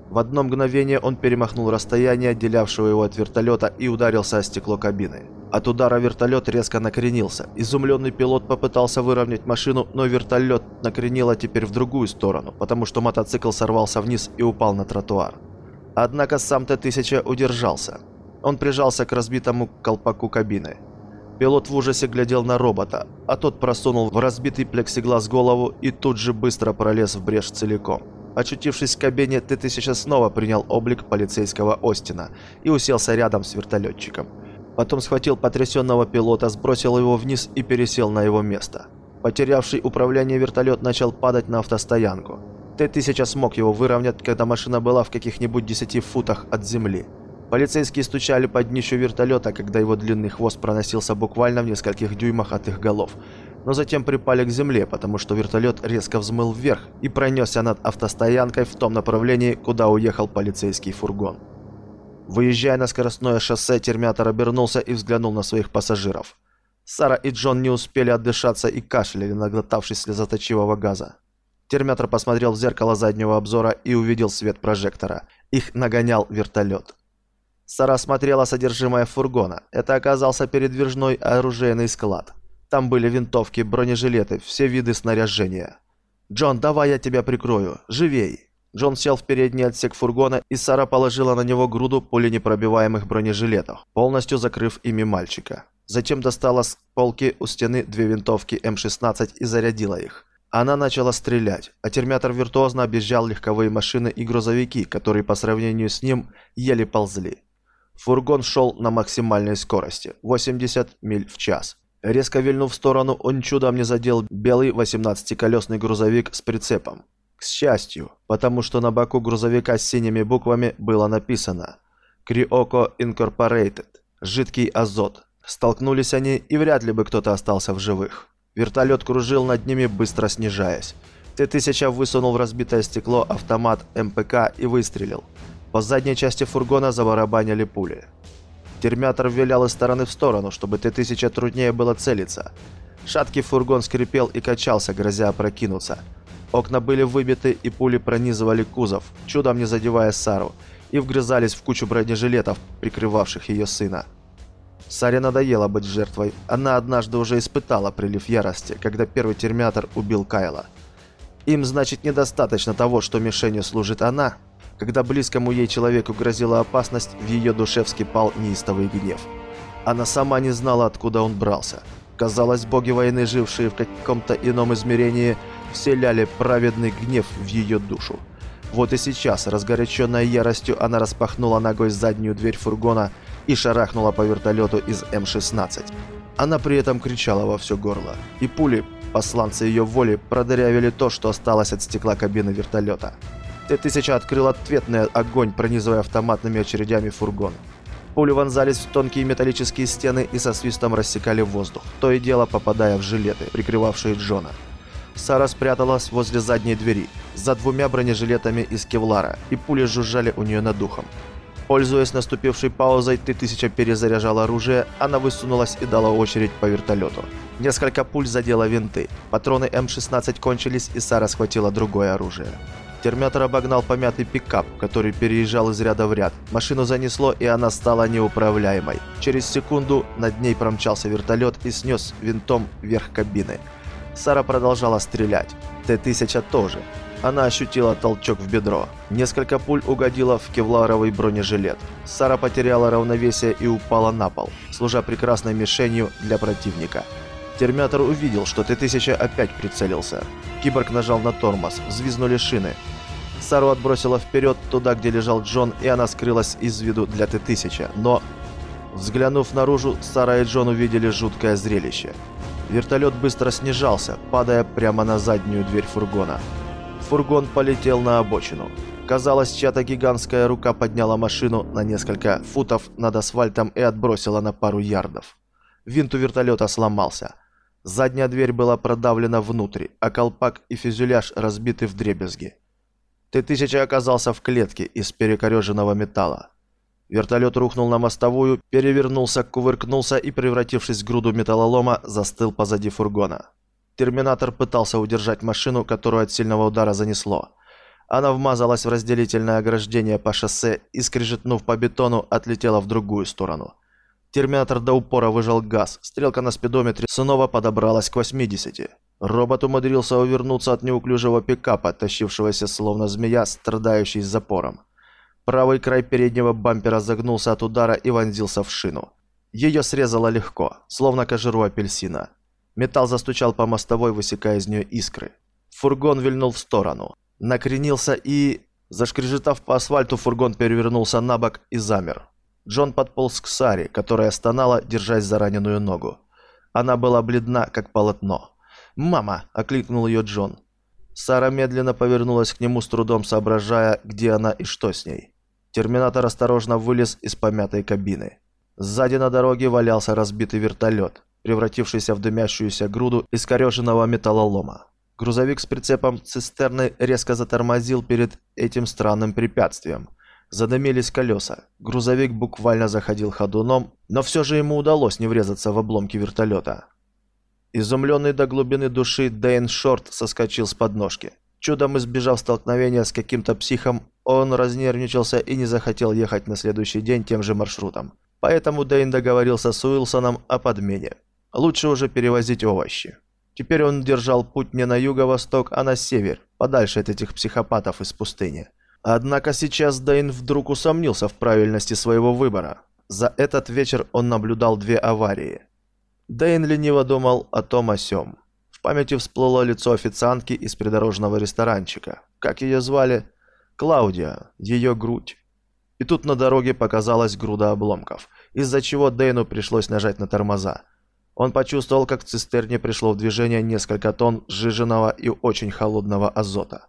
В одно мгновение он перемахнул расстояние, отделявшего его от вертолета, и ударился о стекло кабины. От удара вертолет резко накренился. Изумленный пилот попытался выровнять машину, но вертолет накренило теперь в другую сторону, потому что мотоцикл сорвался вниз и упал на тротуар. Однако сам Т-1000 удержался. Он прижался к разбитому колпаку кабины. Пилот в ужасе глядел на робота, а тот просунул в разбитый плексиглаз голову и тут же быстро пролез в брешь целиком. Очутившись в кабине, Т-1000 снова принял облик полицейского Остина и уселся рядом с вертолетчиком. Потом схватил потрясенного пилота, сбросил его вниз и пересел на его место. Потерявший управление вертолет начал падать на автостоянку. Т-1000 смог его выровнять, когда машина была в каких-нибудь 10 футах от земли. Полицейские стучали под днищу вертолета, когда его длинный хвост проносился буквально в нескольких дюймах от их голов. Но затем припали к земле, потому что вертолет резко взмыл вверх и пронесся над автостоянкой в том направлении, куда уехал полицейский фургон. Выезжая на скоростное шоссе, терминатор обернулся и взглянул на своих пассажиров. Сара и Джон не успели отдышаться и кашляли, наглотавшись слезоточивого газа. Терминатор посмотрел в зеркало заднего обзора и увидел свет прожектора. Их нагонял вертолет. Сара смотрела содержимое фургона. Это оказался передвижной оружейный склад. Там были винтовки, бронежилеты, все виды снаряжения. «Джон, давай я тебя прикрою. Живей!» Джон сел в передний отсек фургона, и Сара положила на него груду пуленепробиваемых бронежилетов, полностью закрыв ими мальчика. Затем достала с полки у стены две винтовки М-16 и зарядила их. Она начала стрелять, а терминатор виртуозно объезжал легковые машины и грузовики, которые по сравнению с ним еле ползли. Фургон шел на максимальной скорости – 80 миль в час. Резко вильнув в сторону, он чудом не задел белый 18-колесный грузовик с прицепом. К счастью, потому что на боку грузовика с синими буквами было написано «Крioco Incorporated» – «Жидкий азот». Столкнулись они, и вряд ли бы кто-то остался в живых. Вертолет кружил над ними, быстро снижаясь. Т-1000 высунул в разбитое стекло автомат МПК и выстрелил. По задней части фургона забарабанили пули. Термятор вилял из стороны в сторону, чтобы Т-1000 труднее было целиться. Шаткий фургон скрипел и качался, грозя опрокинуться. Окна были выбиты, и пули пронизывали кузов, чудом не задевая Сару, и вгрызались в кучу бронежилетов, прикрывавших ее сына. Саре надоело быть жертвой. Она однажды уже испытала прилив ярости, когда первый терминатор убил Кайла. Им, значит, недостаточно того, что мишенью служит она. Когда близкому ей человеку грозила опасность, в ее душе вскипал неистовый гнев. Она сама не знала, откуда он брался. Казалось, боги войны, жившие в каком-то ином измерении, вселяли праведный гнев в ее душу. Вот и сейчас, разгоряченная яростью, она распахнула ногой заднюю дверь фургона и шарахнула по вертолету из М-16. Она при этом кричала во все горло, и пули, посланцы ее воли, продырявили то, что осталось от стекла кабины вертолета. Т-1000 открыл ответный огонь, пронизывая автоматными очередями фургон. Пули вонзались в тонкие металлические стены и со свистом рассекали воздух, то и дело попадая в жилеты, прикрывавшие Джона. Сара спряталась возле задней двери, за двумя бронежилетами из кевлара, и пули жужжали у нее над духом. Пользуясь наступившей паузой, Т-1000 перезаряжал оружие, она высунулась и дала очередь по вертолету. Несколько пуль задело винты. Патроны М-16 кончились, и Сара схватила другое оружие. Терминатор обогнал помятый пикап, который переезжал из ряда в ряд. Машину занесло, и она стала неуправляемой. Через секунду над ней промчался вертолет и снес винтом вверх кабины. Сара продолжала стрелять. Т-1000 тоже. Она ощутила толчок в бедро. Несколько пуль угодило в кевларовый бронежилет. Сара потеряла равновесие и упала на пол, служа прекрасной мишенью для противника. Терминатор увидел, что Т-1000 опять прицелился. Киборг нажал на тормоз, взвизнули шины. Сару отбросила вперед, туда, где лежал Джон, и она скрылась из виду для Т-1000. Но, взглянув наружу, Сара и Джон увидели жуткое зрелище. Вертолет быстро снижался, падая прямо на заднюю дверь фургона. Фургон полетел на обочину. Казалось, чья-то гигантская рука подняла машину на несколько футов над асфальтом и отбросила на пару ярдов. Винт у вертолета сломался. Задняя дверь была продавлена внутрь, а колпак и фюзеляж разбиты в дребезги. Т-1000 оказался в клетке из перекореженного металла. Вертолет рухнул на мостовую, перевернулся, кувыркнулся и, превратившись в груду металлолома, застыл позади фургона. Терминатор пытался удержать машину, которую от сильного удара занесло. Она вмазалась в разделительное ограждение по шоссе и, скрежетнув по бетону, отлетела в другую сторону. Терминатор до упора выжал газ, стрелка на спидометре снова подобралась к 80. Робот умудрился увернуться от неуклюжего пикапа, тащившегося словно змея, страдающий с запором. Правый край переднего бампера загнулся от удара и вонзился в шину. Ее срезало легко, словно кожуру апельсина. Металл застучал по мостовой, высекая из нее искры. Фургон вильнул в сторону. Накренился и... Зашкрежетав по асфальту, фургон перевернулся на бок и замер. Джон подполз к Саре, которая стонала, держась за раненую ногу. Она была бледна, как полотно. «Мама!» – окликнул ее Джон. Сара медленно повернулась к нему, с трудом соображая, где она и что с ней. Терминатор осторожно вылез из помятой кабины. Сзади на дороге валялся разбитый вертолет превратившийся в дымящуюся груду искореженного металлолома. Грузовик с прицепом цистерны резко затормозил перед этим странным препятствием. Задымились колеса. Грузовик буквально заходил ходуном, но все же ему удалось не врезаться в обломки вертолета. Изумленный до глубины души Дэйн Шорт соскочил с подножки. Чудом избежав столкновения с каким-то психом, он разнервничался и не захотел ехать на следующий день тем же маршрутом. Поэтому Дэйн договорился с Уилсоном о подмене. Лучше уже перевозить овощи. Теперь он держал путь не на юго-восток, а на север, подальше от этих психопатов из пустыни. Однако сейчас Дэйн вдруг усомнился в правильности своего выбора. За этот вечер он наблюдал две аварии. Дэйн лениво думал о том о сём. В памяти всплыло лицо официантки из придорожного ресторанчика. Как ее звали? Клаудия. Ее грудь. И тут на дороге показалась груда обломков, из-за чего Дэйну пришлось нажать на тормоза. Он почувствовал, как в цистерне пришло в движение несколько тонн сжиженного и очень холодного азота.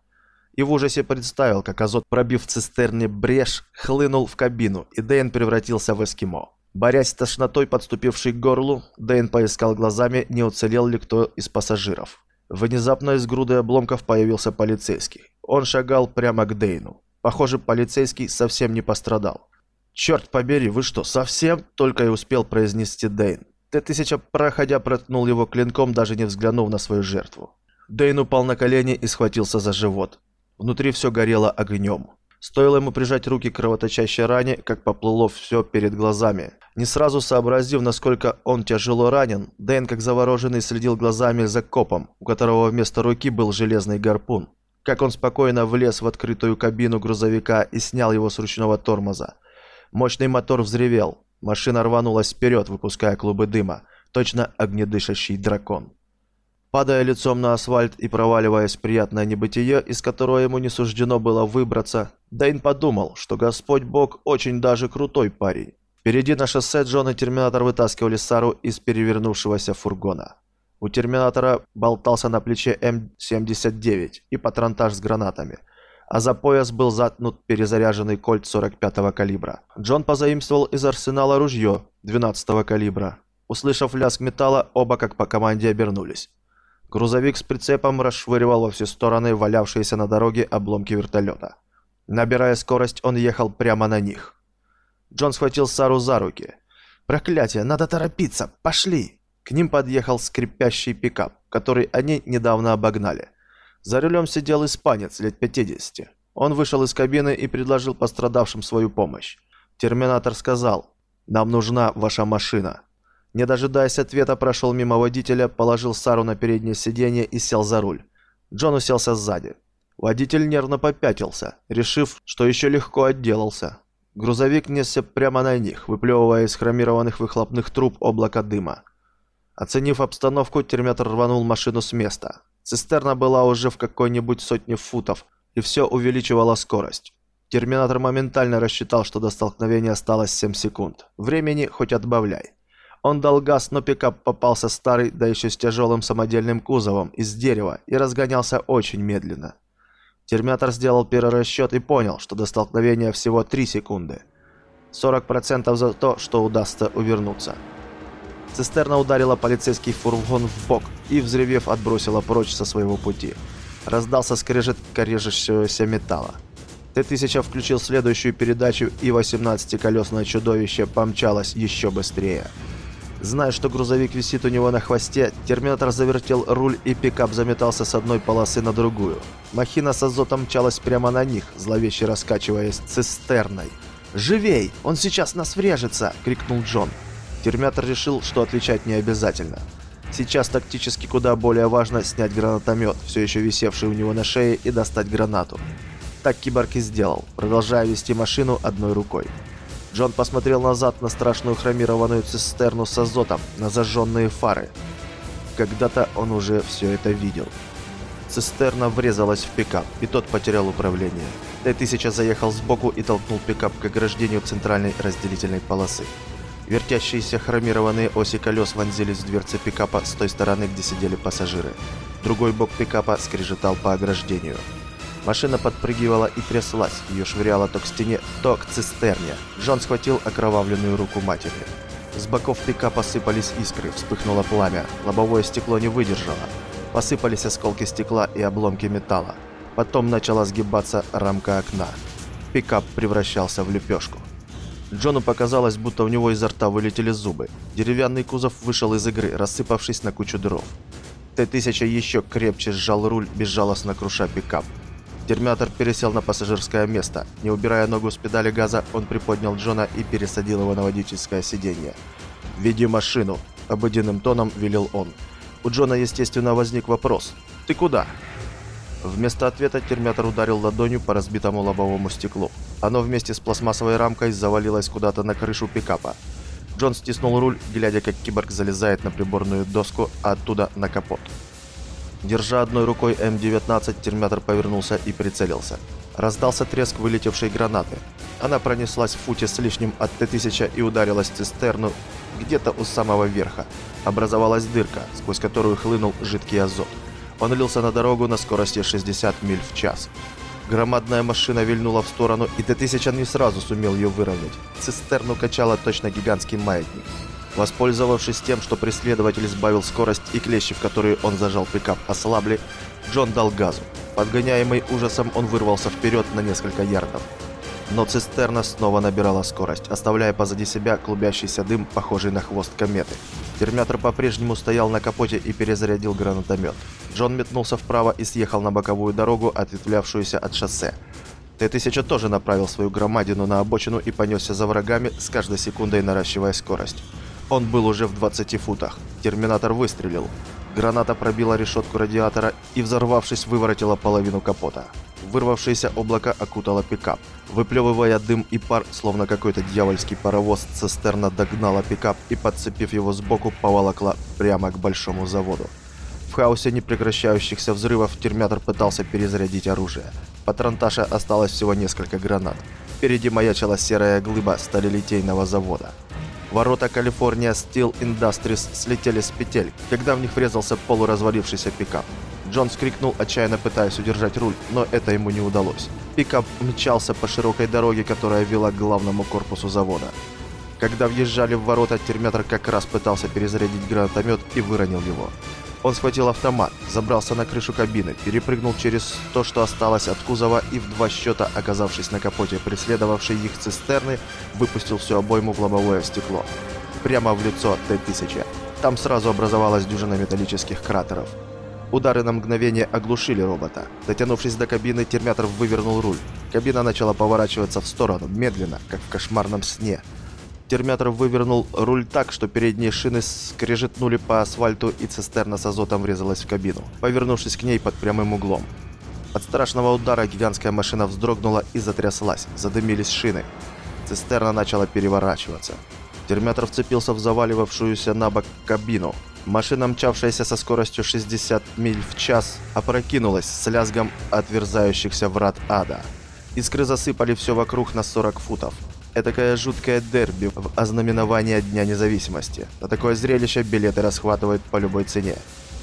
И в ужасе представил, как азот, пробив в цистерне брешь, хлынул в кабину, и Дэйн превратился в эскимо. Борясь с тошнотой, подступившей к горлу, Дэйн поискал глазами, не уцелел ли кто из пассажиров. Внезапно из груды обломков появился полицейский. Он шагал прямо к Дэйну. Похоже, полицейский совсем не пострадал. «Черт побери, вы что, совсем?» – только и успел произнести Дэйн. Т-1000, проходя, проткнул его клинком, даже не взглянув на свою жертву. Дэйн упал на колени и схватился за живот. Внутри все горело огнем. Стоило ему прижать руки к кровоточащей ране, как поплыло все перед глазами. Не сразу сообразив, насколько он тяжело ранен, Дэн, как завороженный, следил глазами за копом, у которого вместо руки был железный гарпун. Как он спокойно влез в открытую кабину грузовика и снял его с ручного тормоза. Мощный мотор взревел. Машина рванулась вперед, выпуская клубы дыма. Точно огнедышащий дракон. Падая лицом на асфальт и проваливаясь в приятное небытие, из которого ему не суждено было выбраться, Дэйн подумал, что Господь Бог очень даже крутой парень. Впереди на шоссе Джон и Терминатор вытаскивали Сару из перевернувшегося фургона. У Терминатора болтался на плече М-79 и патронтаж с гранатами – а за пояс был заткнут перезаряженный кольт 45-го калибра. Джон позаимствовал из арсенала ружье 12-го калибра. Услышав лязг металла, оба как по команде обернулись. Грузовик с прицепом расшвыривал во все стороны валявшиеся на дороге обломки вертолета. Набирая скорость, он ехал прямо на них. Джон схватил Сару за руки. «Проклятие, надо торопиться! Пошли!» К ним подъехал скрипящий пикап, который они недавно обогнали. За рулем сидел испанец лет 50. Он вышел из кабины и предложил пострадавшим свою помощь. Терминатор сказал, «Нам нужна ваша машина». Не дожидаясь ответа, прошел мимо водителя, положил Сару на переднее сиденье и сел за руль. Джон уселся сзади. Водитель нервно попятился, решив, что еще легко отделался. Грузовик несся прямо на них, выплевывая из хромированных выхлопных труб облако дыма. Оценив обстановку, терминатор рванул машину с места. Цистерна была уже в какой-нибудь сотне футов, и все увеличивало скорость. Терминатор моментально рассчитал, что до столкновения осталось 7 секунд. Времени хоть отбавляй. Он дал газ, но пикап попался старый, да еще с тяжелым самодельным кузовом, из дерева, и разгонялся очень медленно. Терминатор сделал перерасчет и понял, что до столкновения всего 3 секунды. 40% за то, что удастся увернуться. Цистерна ударила полицейский фургон в бок и, взревев, отбросила прочь со своего пути. Раздался скрежет корежащегося металла. Т-1000 включил следующую передачу, и 18-колесное чудовище помчалось еще быстрее. Зная, что грузовик висит у него на хвосте, терминатор завертел руль, и пикап заметался с одной полосы на другую. Махина с азотом мчалась прямо на них, зловеще раскачиваясь цистерной. «Живей! Он сейчас нас врежется!» — крикнул Джон. Терминатор решил, что отличать не обязательно. Сейчас тактически куда более важно снять гранатомет, все еще висевший у него на шее, и достать гранату. Так киборг и сделал, продолжая вести машину одной рукой. Джон посмотрел назад на страшную хромированную цистерну с азотом, на зажженные фары. Когда-то он уже все это видел. Цистерна врезалась в пикап, и тот потерял управление. Т-1000 заехал сбоку и толкнул пикап к ограждению центральной разделительной полосы. Вертящиеся хромированные оси колес вонзились в дверцы пикапа с той стороны, где сидели пассажиры. Другой бок пикапа скрежетал по ограждению. Машина подпрыгивала и тряслась, ее швыряло то к стене, то к цистерне. Джон схватил окровавленную руку матери. С боков пикапа сыпались искры, вспыхнуло пламя, лобовое стекло не выдержало. Посыпались осколки стекла и обломки металла. Потом начала сгибаться рамка окна. Пикап превращался в лепешку. Джону показалось, будто у него изо рта вылетели зубы. Деревянный кузов вышел из игры, рассыпавшись на кучу дров. Т-1000 еще крепче сжал руль, безжалостно круша пикап. Терминатор пересел на пассажирское место. Не убирая ногу с педали газа, он приподнял Джона и пересадил его на водительское сиденье. «Веди машину», – обыденным тоном велел он. У Джона, естественно, возник вопрос. «Ты куда?» Вместо ответа терминатор ударил ладонью по разбитому лобовому стеклу. Оно вместе с пластмассовой рамкой завалилось куда-то на крышу пикапа. Джон стиснул руль, глядя, как киборг залезает на приборную доску, а оттуда на капот. Держа одной рукой М-19, терминатор повернулся и прицелился. Раздался треск вылетевшей гранаты. Она пронеслась в футе с лишним от Т-1000 и ударилась в цистерну где-то у самого верха. Образовалась дырка, сквозь которую хлынул жидкий азот. Он лился на дорогу на скорости 60 миль в час. Громадная машина вильнула в сторону, и Т-1000 не сразу сумел ее выровнять. Цистерну качала точно гигантский маятник. Воспользовавшись тем, что преследователь сбавил скорость и клещи, в которые он зажал пикап, ослабли, Джон дал газу. Подгоняемый ужасом, он вырвался вперед на несколько ярдов. Но цистерна снова набирала скорость, оставляя позади себя клубящийся дым, похожий на хвост кометы. Терминатор по-прежнему стоял на капоте и перезарядил гранатомет. Джон метнулся вправо и съехал на боковую дорогу, ответвлявшуюся от шоссе. Т-1000 тоже направил свою громадину на обочину и понесся за врагами, с каждой секундой наращивая скорость. Он был уже в 20 футах. Терминатор выстрелил. Граната пробила решетку радиатора и, взорвавшись, выворотила половину капота. Вырвавшееся облако окутало пикап. Выплевывая дым и пар, словно какой-то дьявольский паровоз, цистерна догнала пикап и, подцепив его сбоку, поволокла прямо к большому заводу. В хаосе непрекращающихся взрывов терминатор пытался перезарядить оружие. Патронташа осталось всего несколько гранат. Впереди маячила серая глыба сталелитейного завода. Ворота Калифорния Steel Industries слетели с петель, когда в них врезался полуразвалившийся пикап. Джон скрикнул, отчаянно пытаясь удержать руль, но это ему не удалось. Пикап мчался по широкой дороге, которая вела к главному корпусу завода. Когда въезжали в ворота, терминатор как раз пытался перезарядить гранатомет и выронил его. Он схватил автомат, забрался на крышу кабины, перепрыгнул через то, что осталось от кузова и в два счета, оказавшись на капоте преследовавшей их цистерны, выпустил всю обойму в лобовое стекло. Прямо в лицо Т-1000. Там сразу образовалась дюжина металлических кратеров. Удары на мгновение оглушили робота. Дотянувшись до кабины, терминатор вывернул руль. Кабина начала поворачиваться в сторону, медленно, как в кошмарном сне – Терминатор вывернул руль так, что передние шины скрежетнули по асфальту, и цистерна с азотом врезалась в кабину, повернувшись к ней под прямым углом. От страшного удара гигантская машина вздрогнула и затряслась, задымились шины. Цистерна начала переворачиваться. Терминатор вцепился в заваливавшуюся на бок кабину. Машина, мчавшаяся со скоростью 60 миль в час, опрокинулась с лязгом отверзающихся врат ада. Искры засыпали все вокруг на 40 футов. Этакое жуткое дерби в ознаменование Дня Независимости. На такое зрелище билеты расхватывают по любой цене.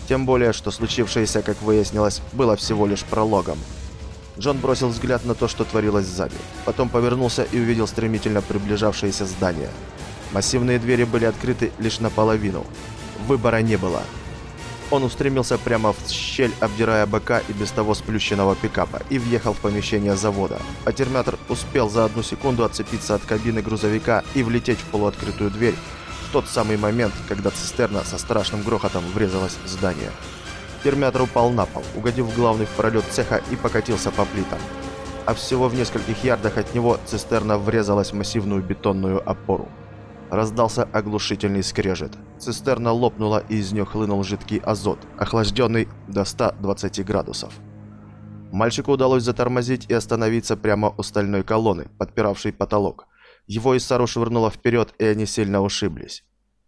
Тем более, что случившееся, как выяснилось, было всего лишь прологом. Джон бросил взгляд на то, что творилось сзади. Потом повернулся и увидел стремительно приближавшееся здание. Массивные двери были открыты лишь наполовину. Выбора не было. Он устремился прямо в щель, обдирая бока и без того сплющенного пикапа, и въехал в помещение завода. А терминатор успел за одну секунду отцепиться от кабины грузовика и влететь в полуоткрытую дверь в тот самый момент, когда цистерна со страшным грохотом врезалась в здание. Терминатор упал на пол, угодив в главный пролет цеха и покатился по плитам. А всего в нескольких ярдах от него цистерна врезалась в массивную бетонную опору. Раздался оглушительный скрежет. Цистерна лопнула, и из нее хлынул жидкий азот, охлажденный до 120 градусов. Мальчику удалось затормозить и остановиться прямо у стальной колонны, подпиравшей потолок. Его Иссару швырнуло вперед, и они сильно ушиблись.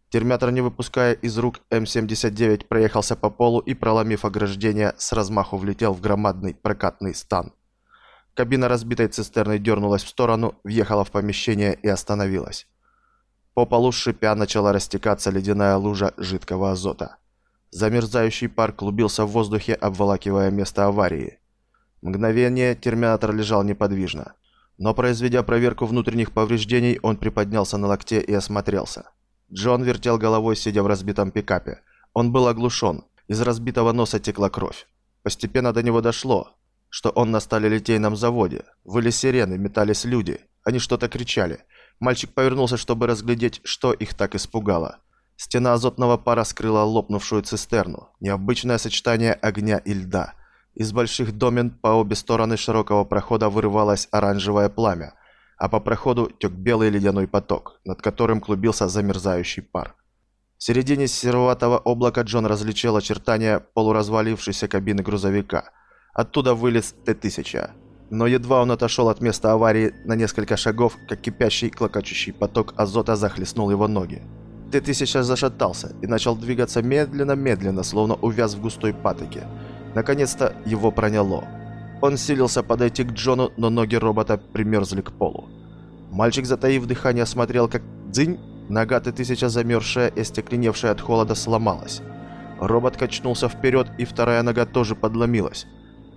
Терминатор, не выпуская из рук М-79, проехался по полу и, проломив ограждение, с размаху влетел в громадный прокатный стан. Кабина разбитой цистерны дернулась в сторону, въехала в помещение и остановилась. По полу шипя начала растекаться ледяная лужа жидкого азота. Замерзающий пар клубился в воздухе, обволакивая место аварии. Мгновение терминатор лежал неподвижно. Но произведя проверку внутренних повреждений, он приподнялся на локте и осмотрелся. Джон вертел головой, сидя в разбитом пикапе. Он был оглушен. Из разбитого носа текла кровь. Постепенно до него дошло, что он на сталелитейном заводе. Выли сирены, метались люди. Они что-то кричали. Мальчик повернулся, чтобы разглядеть, что их так испугало. Стена азотного пара скрыла лопнувшую цистерну. Необычное сочетание огня и льда. Из больших домен по обе стороны широкого прохода вырывалось оранжевое пламя, а по проходу тек белый ледяной поток, над которым клубился замерзающий пар. В середине сероватого облака Джон различил очертания полуразвалившейся кабины грузовика. Оттуда вылез Т-1000. Но едва он отошел от места аварии на несколько шагов, как кипящий клокочущий поток азота захлестнул его ноги. Т-1000 зашатался и начал двигаться медленно-медленно, словно увяз в густой патоке. Наконец-то его проняло. Он силился подойти к Джону, но ноги робота примерзли к полу. Мальчик, затаив дыхание, смотрел, как дзынь, нога Т-1000 замерзшая и остекленевшая от холода сломалась. Робот качнулся вперед, и вторая нога тоже подломилась.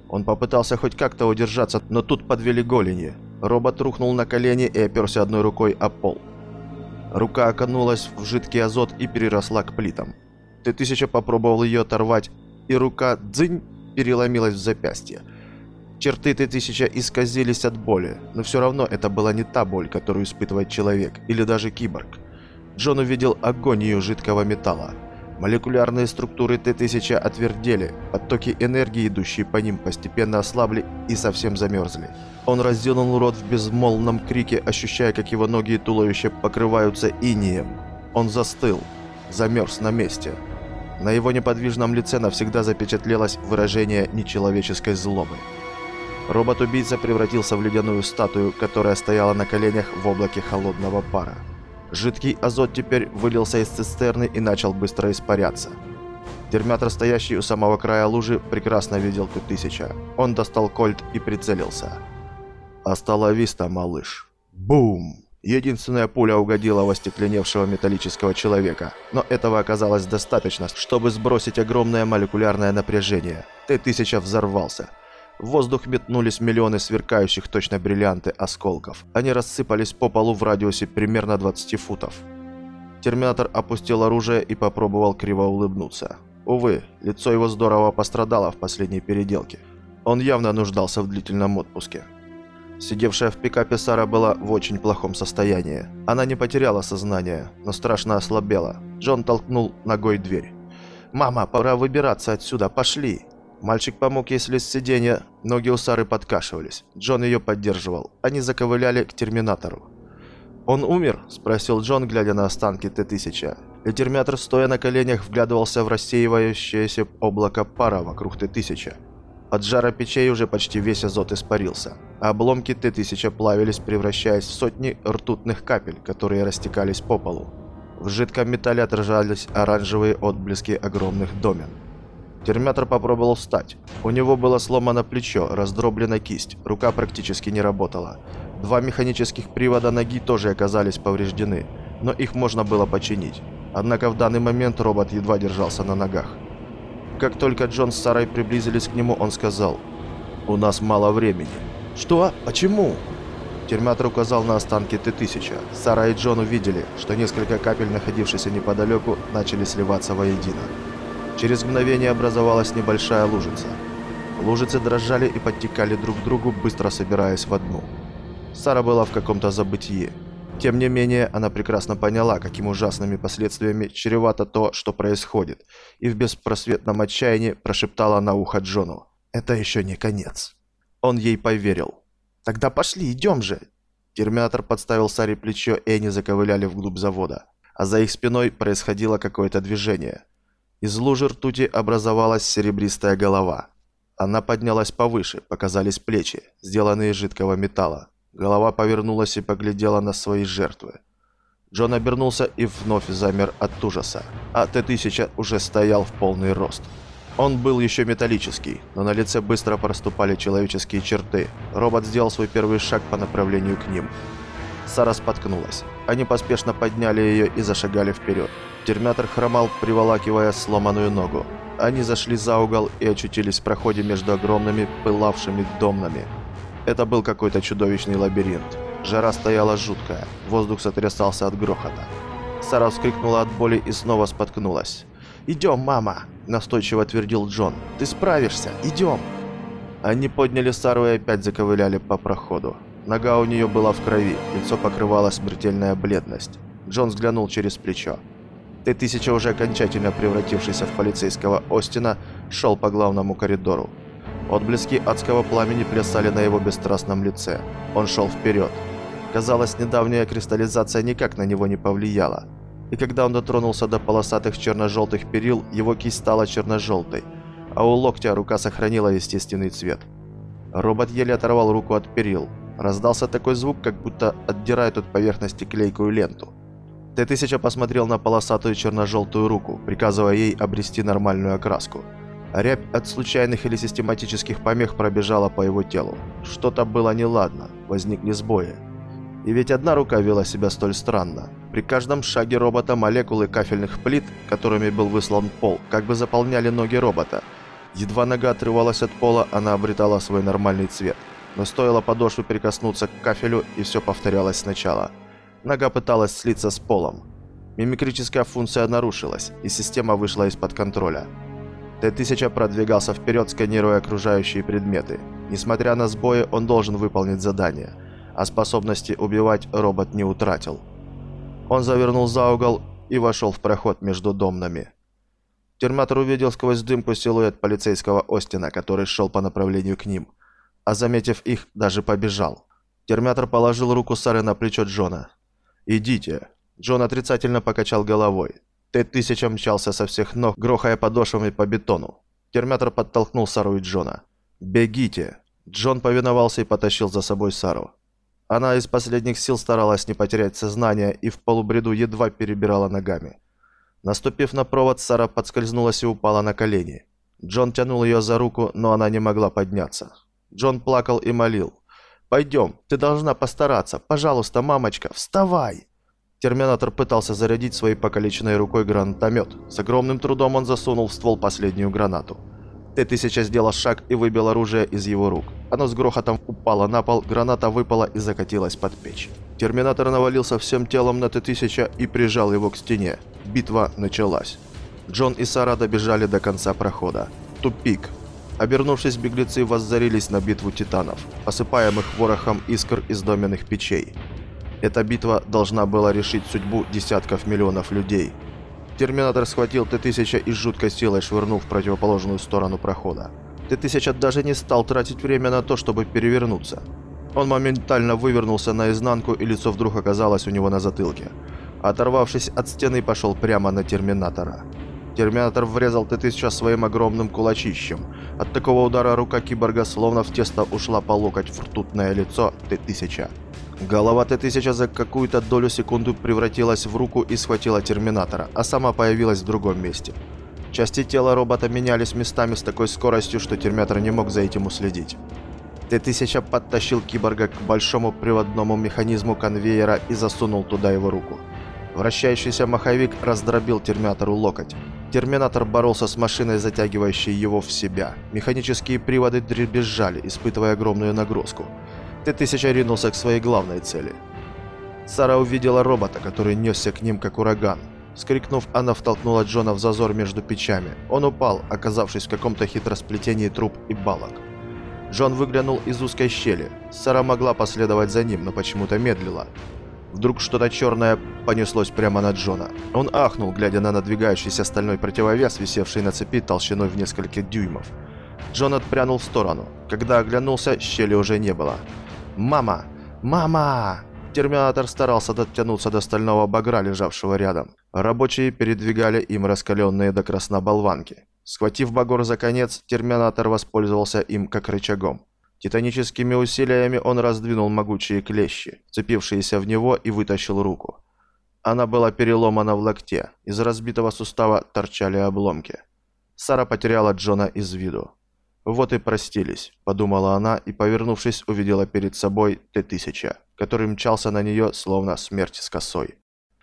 Он попытался хоть как-то удержаться, но тут подвели голени. Робот рухнул на колени и оперся одной рукой о пол. Рука окунулась в жидкий азот и переросла к плитам. Т-1000 попробовал ее оторвать, и рука дзынь переломилась в запястье. Черты Т-1000 исказились от боли, но все равно это была не та боль, которую испытывает человек или даже киборг. Джон увидел агонию жидкого металла. Молекулярные структуры Т-1000 отвердели, потоки энергии, идущие по ним, постепенно ослабли и совсем замерзли. Он разденул рот в безмолвном крике, ощущая, как его ноги и туловище покрываются инием. Он застыл, замерз на месте. На его неподвижном лице навсегда запечатлелось выражение нечеловеческой злобы. Робот-убийца превратился в ледяную статую, которая стояла на коленях в облаке холодного пара. Жидкий азот теперь вылился из цистерны и начал быстро испаряться. Термятор, стоящий у самого края лужи, прекрасно видел Т-1000. Он достал кольт и прицелился. «Асталависта, малыш!» Бум! Единственная пуля угодила в остекленевшего металлического человека, но этого оказалось достаточно, чтобы сбросить огромное молекулярное напряжение. Т-1000 взорвался. В воздух метнулись миллионы сверкающих точно бриллианты осколков. Они рассыпались по полу в радиусе примерно 20 футов. Терминатор опустил оружие и попробовал криво улыбнуться. Увы, лицо его здорово пострадало в последней переделке. Он явно нуждался в длительном отпуске. Сидевшая в пикапе Сара была в очень плохом состоянии. Она не потеряла сознание, но страшно ослабела. Джон толкнул ногой дверь. «Мама, пора выбираться отсюда, пошли!» Мальчик помог ей слезть с сиденья, ноги у Сары подкашивались. Джон ее поддерживал. Они заковыляли к терминатору. «Он умер?» – спросил Джон, глядя на останки Т-1000. И терминатор, стоя на коленях, вглядывался в рассеивающееся облако пара вокруг Т-1000. От жара печей уже почти весь азот испарился, а обломки Т-1000 плавились, превращаясь в сотни ртутных капель, которые растекались по полу. В жидком металле отражались оранжевые отблески огромных домен. Терминатор попробовал встать. У него было сломано плечо, раздроблена кисть, рука практически не работала. Два механических привода ноги тоже оказались повреждены, но их можно было починить. Однако в данный момент робот едва держался на ногах. Как только Джон с Сарой приблизились к нему, он сказал, «У нас мало времени». «Что? Почему?» Терминатор указал на останки Т-1000. Сара и Джон увидели, что несколько капель, находившихся неподалеку, начали сливаться воедино. Через мгновение образовалась небольшая лужица. Лужицы дрожали и подтекали друг к другу, быстро собираясь в одну. Сара была в каком-то забытии. Тем не менее, она прекрасно поняла, какими ужасными последствиями чревато то, что происходит, и в беспросветном отчаянии прошептала на ухо Джону. «Это еще не конец». Он ей поверил. «Тогда пошли, идем же!» Терминатор подставил Саре плечо, и они заковыляли вглубь завода. А за их спиной происходило какое-то движение. Из лужи ртути образовалась серебристая голова. Она поднялась повыше, показались плечи, сделанные из жидкого металла. Голова повернулась и поглядела на свои жертвы. Джон обернулся и вновь замер от ужаса, а Т-1000 уже стоял в полный рост. Он был еще металлический, но на лице быстро проступали человеческие черты. Робот сделал свой первый шаг по направлению к ним. Сара споткнулась. Они поспешно подняли ее и зашагали вперед. Терминатор хромал, приволакивая сломанную ногу. Они зашли за угол и очутились в проходе между огромными пылавшими домнами. Это был какой-то чудовищный лабиринт. Жара стояла жуткая, воздух сотрясался от грохота. Сара вскрикнула от боли и снова споткнулась. «Идем, мама!» – настойчиво твердил Джон. «Ты справишься! Идем!» Они подняли Сару и опять заковыляли по проходу. Нога у нее была в крови, лицо покрывало смертельная бледность. Джон взглянул через плечо. Т-1000, уже окончательно превратившийся в полицейского Остина, шел по главному коридору. Отблески адского пламени плясали на его бесстрастном лице. Он шел вперед. Казалось, недавняя кристаллизация никак на него не повлияла. И когда он дотронулся до полосатых черно-желтых перил, его кисть стала черно-желтой, а у локтя рука сохранила естественный цвет. Робот еле оторвал руку от перил. Раздался такой звук, как будто отдирают от поверхности клейкую ленту. Т-1000 посмотрел на полосатую черно-желтую руку, приказывая ей обрести нормальную окраску. Рябь от случайных или систематических помех пробежала по его телу. Что-то было неладно, возникли сбои. И ведь одна рука вела себя столь странно. При каждом шаге робота молекулы кафельных плит, которыми был выслан пол, как бы заполняли ноги робота. Едва нога отрывалась от пола, она обретала свой нормальный цвет. Но стоило подошве прикоснуться к кафелю, и все повторялось сначала. Нога пыталась слиться с полом. Мимикрическая функция нарушилась, и система вышла из-под контроля. Т-1000 продвигался вперед, сканируя окружающие предметы. Несмотря на сбои, он должен выполнить задание, а способности убивать робот не утратил. Он завернул за угол и вошел в проход между домнами. Терматор увидел сквозь дымку силуэт полицейского Остина, который шел по направлению к ним, а заметив их, даже побежал. Терматор положил руку Сары на плечо Джона. «Идите». Джон отрицательно покачал головой. Т-1000 мчался со всех ног, грохая подошвами по бетону. Термятор подтолкнул Сару и Джона. «Бегите!» Джон повиновался и потащил за собой Сару. Она из последних сил старалась не потерять сознание и в полубреду едва перебирала ногами. Наступив на провод, Сара подскользнулась и упала на колени. Джон тянул ее за руку, но она не могла подняться. Джон плакал и молил. «Пойдем, ты должна постараться. Пожалуйста, мамочка, вставай!» Терминатор пытался зарядить своей покалеченной рукой гранатомет. С огромным трудом он засунул в ствол последнюю гранату. Т-1000 сделал шаг и выбил оружие из его рук. Оно с грохотом упало на пол, граната выпала и закатилась под печь. Терминатор навалился всем телом на Т-1000 и прижал его к стене. Битва началась. Джон и Сара добежали до конца прохода. Тупик. Обернувшись, беглецы воззарились на битву титанов, осыпаемых ворохом искр из доменных печей. Эта битва должна была решить судьбу десятков миллионов людей. Терминатор схватил Т-1000 и с жуткой силой швырнул в противоположную сторону прохода. Т-1000 даже не стал тратить время на то, чтобы перевернуться. Он моментально вывернулся наизнанку, и лицо вдруг оказалось у него на затылке. Оторвавшись от стены, пошел прямо на Терминатора. Терминатор врезал Т-1000 своим огромным кулачищем. От такого удара рука киборга словно в тесто ушла по локоть в ртутное лицо Т-1000. Голова Т-1000 за какую-то долю секунды превратилась в руку и схватила Терминатора, а сама появилась в другом месте. Части тела робота менялись местами с такой скоростью, что Терминатор не мог за этим уследить. Т-1000 подтащил киборга к большому приводному механизму конвейера и засунул туда его руку. Вращающийся маховик раздробил Терминатору локоть. Терминатор боролся с машиной, затягивающей его в себя. Механические приводы дребезжали, испытывая огромную нагрузку. Т-1000 ринулся к своей главной цели. Сара увидела робота, который несся к ним как ураган. Скрикнув, она втолкнула Джона в зазор между печами. Он упал, оказавшись в каком-то хитросплетении труб и балок. Джон выглянул из узкой щели. Сара могла последовать за ним, но почему-то медлила. Вдруг что-то черное понеслось прямо на Джона. Он ахнул, глядя на надвигающийся стальной противовес, висевший на цепи толщиной в несколько дюймов. Джон отпрянул в сторону. Когда оглянулся, щели уже не было. «Мама! Мама!» Терминатор старался дотянуться до стального багра, лежавшего рядом. Рабочие передвигали им раскаленные до красна болванки. Схватив багор за конец, терминатор воспользовался им как рычагом. Титаническими усилиями он раздвинул могучие клещи, цепившиеся в него, и вытащил руку. Она была переломана в локте, из разбитого сустава торчали обломки. Сара потеряла Джона из виду. «Вот и простились», – подумала она и, повернувшись, увидела перед собой Т-1000, который мчался на нее, словно смерть с косой.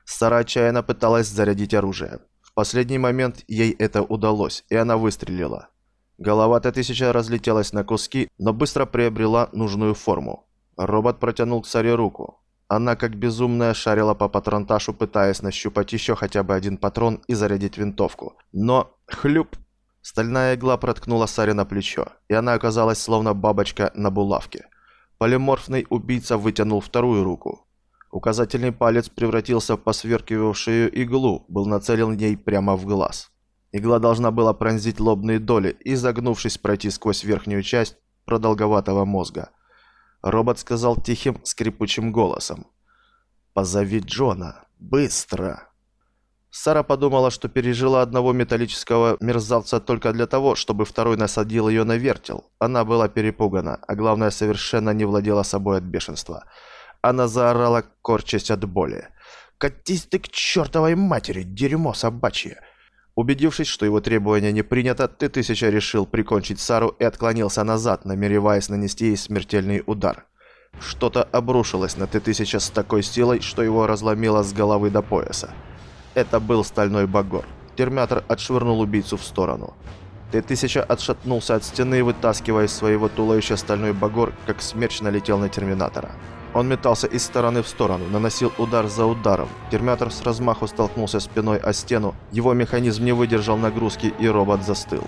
Сара отчаянно пыталась зарядить оружие. В последний момент ей это удалось, и она выстрелила. Голова Т-1000 разлетелась на куски, но быстро приобрела нужную форму. Робот протянул к Саре руку. Она, как безумная, шарила по патронташу, пытаясь нащупать еще хотя бы один патрон и зарядить винтовку. Но хлюп! Стальная игла проткнула Саре на плечо, и она оказалась словно бабочка на булавке. Полиморфный убийца вытянул вторую руку. Указательный палец превратился в посверкивавшую иглу, был нацелен ей прямо в глаз. Игла должна была пронзить лобные доли и, загнувшись, пройти сквозь верхнюю часть продолговатого мозга. Робот сказал тихим, скрипучим голосом. «Позови Джона. Быстро!» Сара подумала, что пережила одного металлического мерзавца только для того, чтобы второй насадил ее на вертел. Она была перепугана, а главное, совершенно не владела собой от бешенства. Она заорала, корчась от боли. «Катись ты к чертовой матери, дерьмо собачье!» Убедившись, что его требование не принято, Т-1000 решил прикончить Сару и отклонился назад, намереваясь нанести ей смертельный удар. Что-то обрушилось на Т-1000 с такой силой, что его разломило с головы до пояса. Это был стальной багор. Термятор отшвырнул убийцу в сторону. Т-1000 отшатнулся от стены, вытаскивая из своего туловища стальной багор, как смерч налетел на Терминатора. Он метался из стороны в сторону, наносил удар за ударом. Термятор с размаху столкнулся спиной о стену, его механизм не выдержал нагрузки и робот застыл.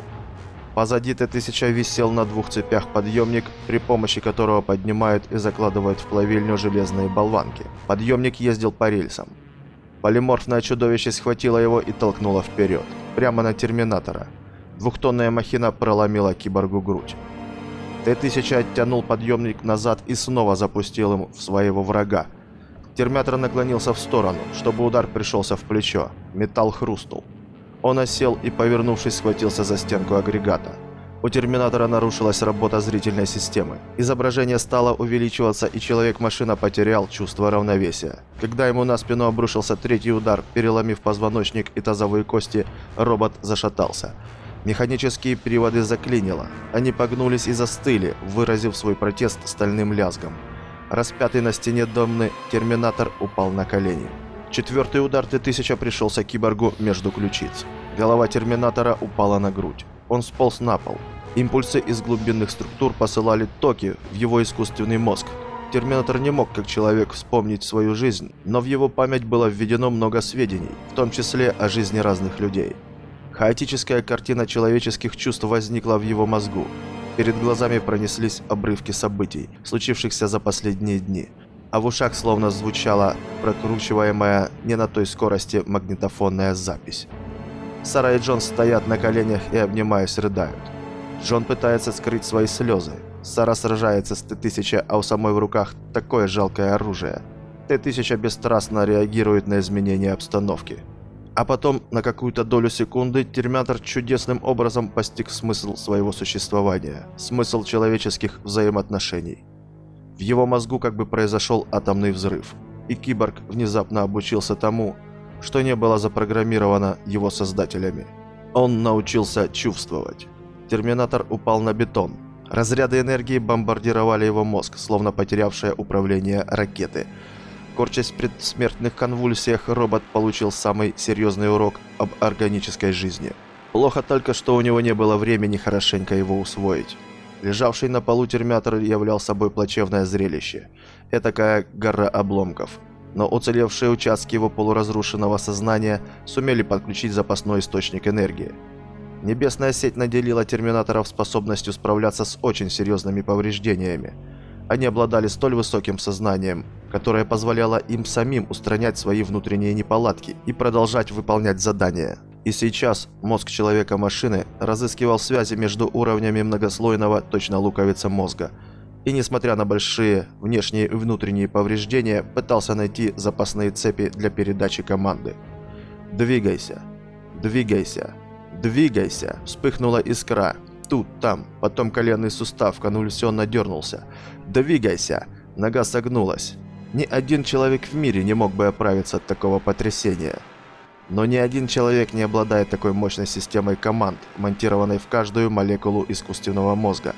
Позади Т-1000 висел на двух цепях подъемник, при помощи которого поднимают и закладывают в плавильню железные болванки. Подъемник ездил по рельсам. Полиморфное чудовище схватило его и толкнуло вперед, прямо на Терминатора. Двухтонная махина проломила киборгу грудь. Т-1000 оттянул подъемник назад и снова запустил им в своего врага. Термятор наклонился в сторону, чтобы удар пришелся в плечо. Металл хрустнул. Он осел и, повернувшись, схватился за стенку агрегата. У Терминатора нарушилась работа зрительной системы. Изображение стало увеличиваться, и Человек-машина потерял чувство равновесия. Когда ему на спину обрушился третий удар, переломив позвоночник и тазовые кости, робот зашатался. Механические приводы заклинило. Они погнулись и застыли, выразив свой протест стальным лязгом. Распятый на стене домны, Терминатор упал на колени. Четвертый удар Т-1000 пришелся киборгу между ключиц. Голова Терминатора упала на грудь. Он сполз на пол. Импульсы из глубинных структур посылали токи в его искусственный мозг. Терминатор не мог, как человек, вспомнить свою жизнь, но в его память было введено много сведений, в том числе о жизни разных людей. Хаотическая картина человеческих чувств возникла в его мозгу. Перед глазами пронеслись обрывки событий, случившихся за последние дни, а в ушах словно звучала прокручиваемая не на той скорости магнитофонная запись. Сара и Джон стоят на коленях и, обнимаясь, рыдают. Джон пытается скрыть свои слезы. Сара сражается с Т-1000, а у самой в руках такое жалкое оружие. Т-1000 бесстрастно реагирует на изменения обстановки. А потом, на какую-то долю секунды, терминатор чудесным образом постиг смысл своего существования, смысл человеческих взаимоотношений. В его мозгу как бы произошел атомный взрыв, и киборг внезапно обучился тому, что не было запрограммировано его создателями. Он научился чувствовать. Терминатор упал на бетон. Разряды энергии бомбардировали его мозг, словно потерявшее управление ракеты. Корчась в предсмертных конвульсиях, робот получил самый серьезный урок об органической жизни. Плохо только, что у него не было времени хорошенько его усвоить. Лежавший на полу терминатор являл собой плачевное зрелище. Этакая гора обломков. Но уцелевшие участки его полуразрушенного сознания сумели подключить запасной источник энергии. Небесная сеть наделила терминаторов способностью справляться с очень серьезными повреждениями. Они обладали столь высоким сознанием, которое позволяло им самим устранять свои внутренние неполадки и продолжать выполнять задания. И сейчас мозг человека-машины разыскивал связи между уровнями многослойного точно луковица мозга. И несмотря на большие внешние и внутренние повреждения, пытался найти запасные цепи для передачи команды. «Двигайся! Двигайся!» «Двигайся!» – вспыхнула искра. Тут, там, потом коленный сустав конвульсионно дернулся. «Двигайся!» Нога согнулась. Ни один человек в мире не мог бы оправиться от такого потрясения. Но ни один человек не обладает такой мощной системой команд, монтированной в каждую молекулу искусственного мозга.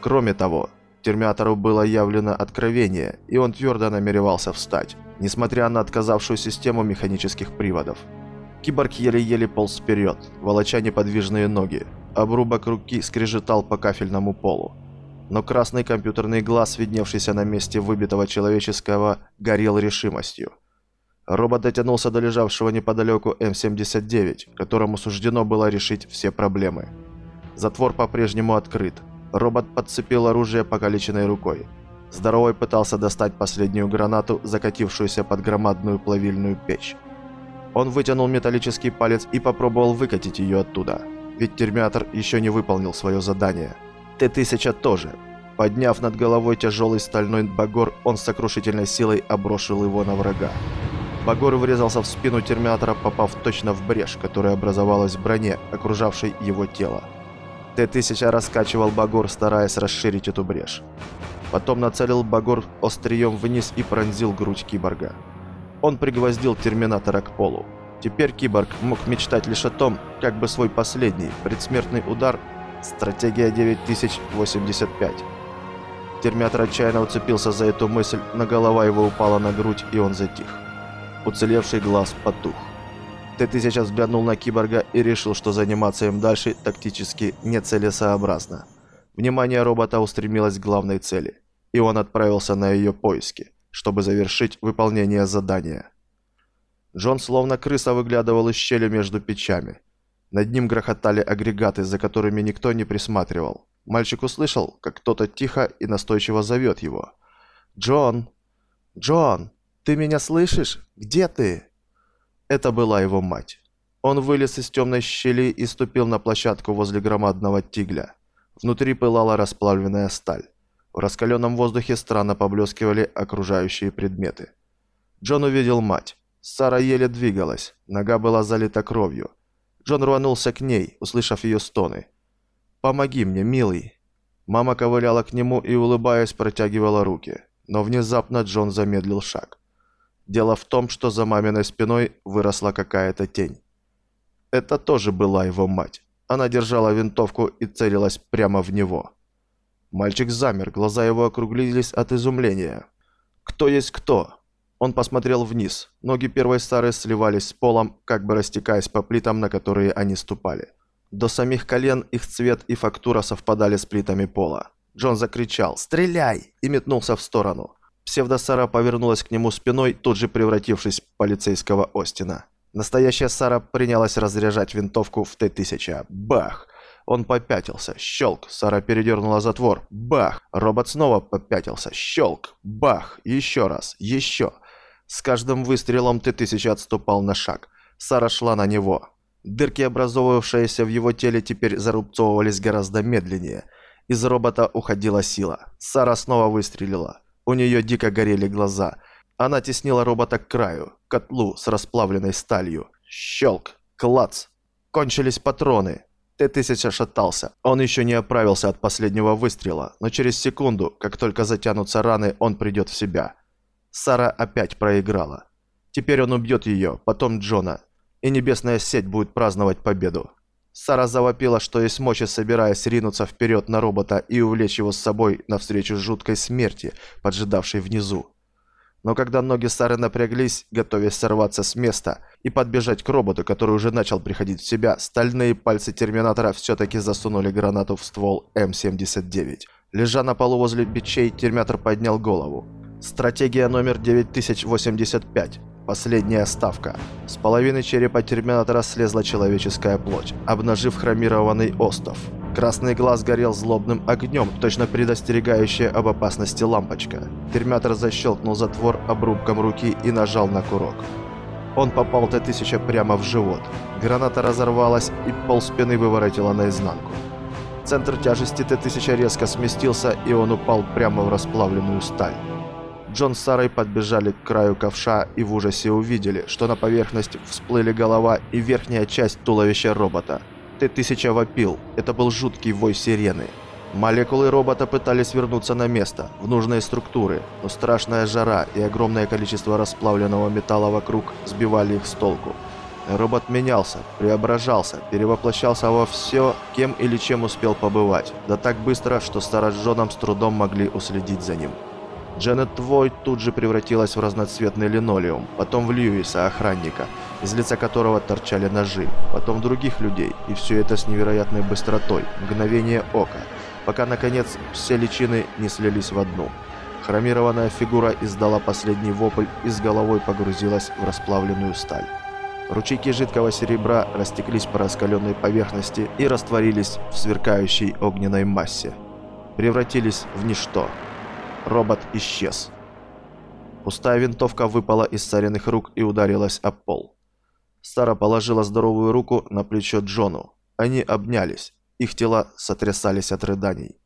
Кроме того, Терминатору было явлено откровение, и он твердо намеревался встать, несмотря на отказавшую систему механических приводов. Киборг еле-еле полз вперед, волоча неподвижные ноги. Обрубок руки скрежетал по кафельному полу. Но красный компьютерный глаз, видневшийся на месте выбитого человеческого, горел решимостью. Робот дотянулся до лежавшего неподалеку М-79, которому суждено было решить все проблемы. Затвор по-прежнему открыт. Робот подцепил оружие покалеченной рукой. Здоровой пытался достать последнюю гранату, закатившуюся под громадную плавильную печь. Он вытянул металлический палец и попробовал выкатить ее оттуда. Ведь терминатор еще не выполнил свое задание. Т-1000 тоже. Подняв над головой тяжелый стальной багор, он с сокрушительной силой оброшил его на врага. Багор врезался в спину терминатора, попав точно в брешь, которая образовалась в броне, окружавшей его тело. Т-1000 раскачивал Багор, стараясь расширить эту брешь. Потом нацелил Багор острием вниз и пронзил грудь киборга. Он пригвоздил терминатора к полу. Теперь киборг мог мечтать лишь о том, как бы свой последний, предсмертный удар «Стратегия 9085». Терминатор отчаянно уцепился за эту мысль, но голова его упала на грудь, и он затих. Уцелевший глаз потух. Т-1000 взглянул на киборга и решил, что заниматься им дальше тактически нецелесообразно. Внимание робота устремилось к главной цели, и он отправился на ее поиски, чтобы завершить выполнение задания. Джон словно крыса выглядывал из щели между печами. Над ним грохотали агрегаты, за которыми никто не присматривал. Мальчик услышал, как кто-то тихо и настойчиво зовет его. «Джон! Джон!» «Ты меня слышишь? Где ты?» Это была его мать. Он вылез из темной щели и ступил на площадку возле громадного тигля. Внутри пылала расплавленная сталь. В раскаленном воздухе странно поблескивали окружающие предметы. Джон увидел мать. Сара еле двигалась, нога была залита кровью. Джон рванулся к ней, услышав ее стоны. «Помоги мне, милый!» Мама ковыляла к нему и, улыбаясь, протягивала руки. Но внезапно Джон замедлил шаг. Дело в том, что за маминой спиной выросла какая-то тень. Это тоже была его мать. Она держала винтовку и целилась прямо в него. Мальчик замер, глаза его округлились от изумления. «Кто есть кто?» Он посмотрел вниз. Ноги первой Сары сливались с полом, как бы растекаясь по плитам, на которые они ступали. До самих колен их цвет и фактура совпадали с плитами пола. Джон закричал «Стреляй!» и метнулся в сторону. Псевдо-Сара повернулась к нему спиной, тут же превратившись в полицейского Остина. Настоящая Сара принялась разряжать винтовку в Т-1000. Бах! Он попятился. Щелк. Сара передернула затвор. Бах! Робот снова попятился. Щелк. Бах! Еще раз. Еще. С каждым выстрелом Т-1000 отступал на шаг. Сара шла на него. Дырки, образовывавшиеся в его теле, теперь зарубцовывались гораздо медленнее. Из робота уходила сила. Сара снова выстрелила. У нее дико горели глаза. Она теснила робота к краю, к котлу с расплавленной сталью. Щелк, клац. Кончились патроны. Т-1000 шатался. Он еще не оправился от последнего выстрела, но через секунду, как только затянутся раны, он придет в себя. Сара опять проиграла. Теперь он убьет ее, потом Джона. И небесная сеть будет праздновать победу. Сара завопила, что есть мочи, собираясь ринуться вперед на робота и увлечь его с собой навстречу жуткой смерти, поджидавшей внизу. Но когда ноги Сары напряглись, готовясь сорваться с места и подбежать к роботу, который уже начал приходить в себя, стальные пальцы Терминатора все-таки засунули гранату в ствол М-79. Лежа на полу возле бичей, Терминатор поднял голову. Стратегия номер 9085. Последняя ставка. С половины черепа Терминатора слезла человеческая плоть, обнажив хромированный остов. Красный глаз горел злобным огнем, точно предостерегающая об опасности лампочка. Терминатор защелкнул затвор обрубком руки и нажал на курок. Он попал Т-1000 прямо в живот. Граната разорвалась и пол спины выворотила наизнанку. Центр тяжести Т-1000 резко сместился, и он упал прямо в расплавленную сталь. Джон с Сарой подбежали к краю ковша и в ужасе увидели, что на поверхность всплыли голова и верхняя часть туловища робота. Т-1000 вопил. Это был жуткий вой сирены. Молекулы робота пытались вернуться на место, в нужные структуры, но страшная жара и огромное количество расплавленного металла вокруг сбивали их с толку. Робот менялся, преображался, перевоплощался во все, кем или чем успел побывать, да так быстро, что Сара с Джоном с трудом могли уследить за ним. Дженнет Твой тут же превратилась в разноцветный линолеум, потом в Льюиса, охранника, из лица которого торчали ножи, потом других людей, и все это с невероятной быстротой, мгновение ока, пока, наконец, все личины не слились в одну. Хромированная фигура издала последний вопль и с головой погрузилась в расплавленную сталь. Ручейки жидкого серебра растеклись по раскаленной поверхности и растворились в сверкающей огненной массе. Превратились в ничто. Робот исчез. Пустая винтовка выпала из царенных рук и ударилась об пол. Сара положила здоровую руку на плечо Джону. Они обнялись. Их тела сотрясались от рыданий.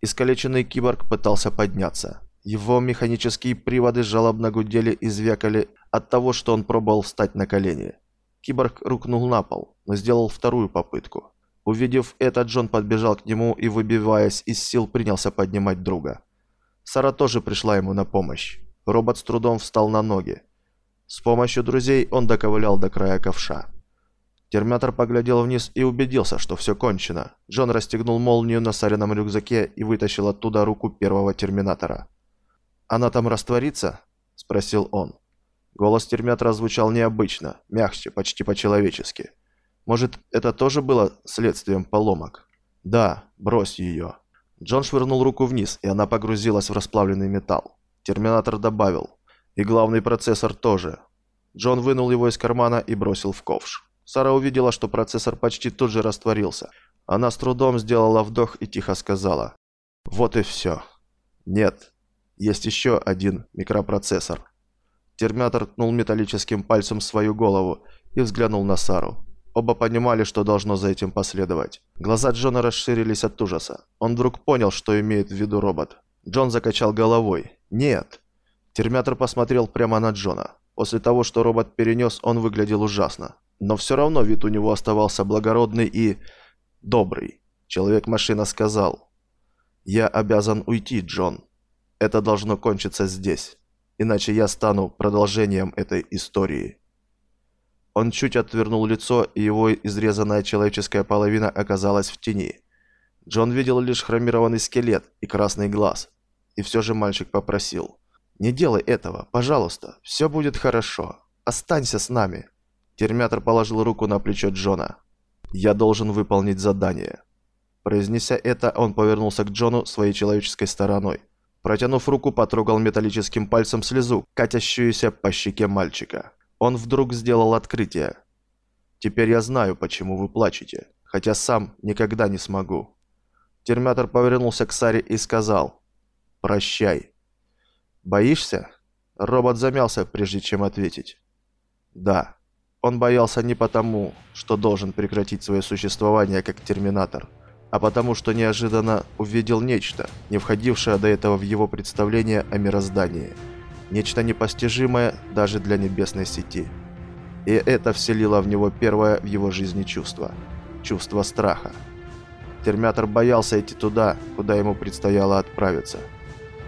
Искалеченный киборг пытался подняться. Его механические приводы жалобно гудели и звякали от того, что он пробовал встать на колени. Киборг рухнул на пол, но сделал вторую попытку. Увидев это, Джон подбежал к нему и, выбиваясь из сил, принялся поднимать друга. Сара тоже пришла ему на помощь. Робот с трудом встал на ноги. С помощью друзей он доковылял до края ковша. Терминатор поглядел вниз и убедился, что все кончено. Джон расстегнул молнию на Сарином рюкзаке и вытащил оттуда руку первого Терминатора. «Она там растворится?» – спросил он. Голос Терминатора звучал необычно, мягче, почти по-человечески. Может, это тоже было следствием поломок? Да, брось ее. Джон швырнул руку вниз, и она погрузилась в расплавленный металл. Терминатор добавил. И главный процессор тоже. Джон вынул его из кармана и бросил в ковш. Сара увидела, что процессор почти тут же растворился. Она с трудом сделала вдох и тихо сказала. «Вот и все. Нет, есть еще один микропроцессор». Терминатор ткнул металлическим пальцем свою голову и взглянул на Сару. Оба понимали, что должно за этим последовать. Глаза Джона расширились от ужаса. Он вдруг понял, что имеет в виду робот. Джон закачал головой. «Нет». Терминатор посмотрел прямо на Джона. После того, что робот перенес, он выглядел ужасно. Но все равно вид у него оставался благородный и... добрый. Человек-машина сказал. «Я обязан уйти, Джон. Это должно кончиться здесь. Иначе я стану продолжением этой истории». Он чуть отвернул лицо, и его изрезанная человеческая половина оказалась в тени. Джон видел лишь хромированный скелет и красный глаз. И все же мальчик попросил. «Не делай этого, пожалуйста. Все будет хорошо. Останься с нами». Терминатор положил руку на плечо Джона. «Я должен выполнить задание». Произнеся это, он повернулся к Джону своей человеческой стороной. Протянув руку, потрогал металлическим пальцем слезу, катящуюся по щеке мальчика. Он вдруг сделал открытие. «Теперь я знаю, почему вы плачете, хотя сам никогда не смогу». Терминатор повернулся к Саре и сказал «Прощай». «Боишься?» Робот замялся, прежде чем ответить. «Да». Он боялся не потому, что должен прекратить свое существование как терминатор, а потому что неожиданно увидел нечто, не входившее до этого в его представление о мироздании – Нечто непостижимое даже для небесной сети. И это вселило в него первое в его жизни чувство. Чувство страха. Термятор боялся идти туда, куда ему предстояло отправиться.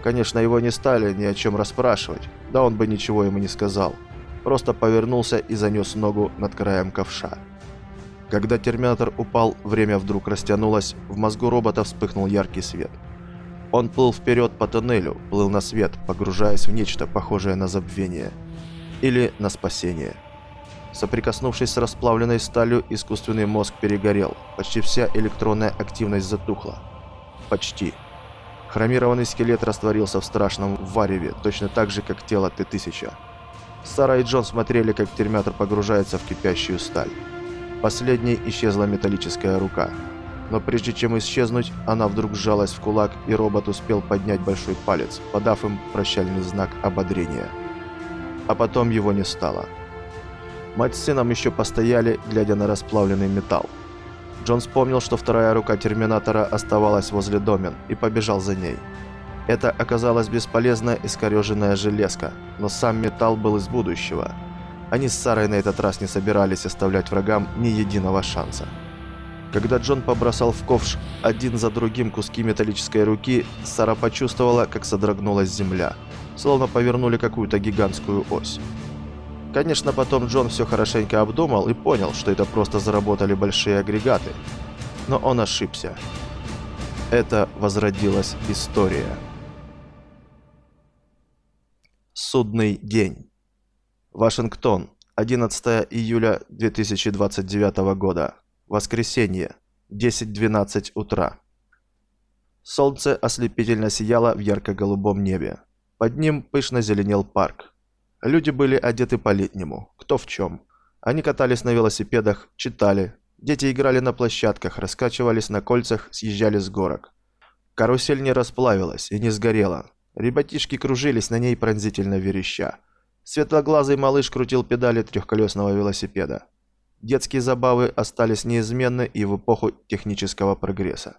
Конечно, его не стали ни о чем расспрашивать, да он бы ничего ему не сказал. Просто повернулся и занес ногу над краем ковша. Когда терминатор упал, время вдруг растянулось, в мозгу робота вспыхнул яркий свет – он плыл вперед по тоннелю, плыл на свет, погружаясь в нечто похожее на забвение. Или на спасение. Соприкоснувшись с расплавленной сталью, искусственный мозг перегорел. Почти вся электронная активность затухла. Почти. Хромированный скелет растворился в страшном вареве, точно так же, как тело Т-1000. Сара и Джон смотрели, как терминатор погружается в кипящую сталь. Последней исчезла металлическая рука но прежде чем исчезнуть, она вдруг сжалась в кулак, и робот успел поднять большой палец, подав им прощальный знак ободрения. А потом его не стало. Мать с сыном еще постояли, глядя на расплавленный металл. Джон вспомнил, что вторая рука Терминатора оставалась возле домен, и побежал за ней. Это оказалась бесполезная искореженная железка, но сам металл был из будущего. Они с Сарой на этот раз не собирались оставлять врагам ни единого шанса. Когда Джон побросал в ковш один за другим куски металлической руки, Сара почувствовала, как содрогнулась земля, словно повернули какую-то гигантскую ось. Конечно, потом Джон все хорошенько обдумал и понял, что это просто заработали большие агрегаты. Но он ошибся. Это возродилась история. Судный день. Вашингтон. 11 июля 2029 года. Воскресенье. 10-12 утра. Солнце ослепительно сияло в ярко-голубом небе. Под ним пышно зеленел парк. Люди были одеты по-летнему, кто в чем. Они катались на велосипедах, читали. Дети играли на площадках, раскачивались на кольцах, съезжали с горок. Карусель не расплавилась и не сгорела. Ребятишки кружились на ней пронзительно вереща. Светлоглазый малыш крутил педали трехколесного велосипеда. Детские забавы остались неизменны и в эпоху технического прогресса.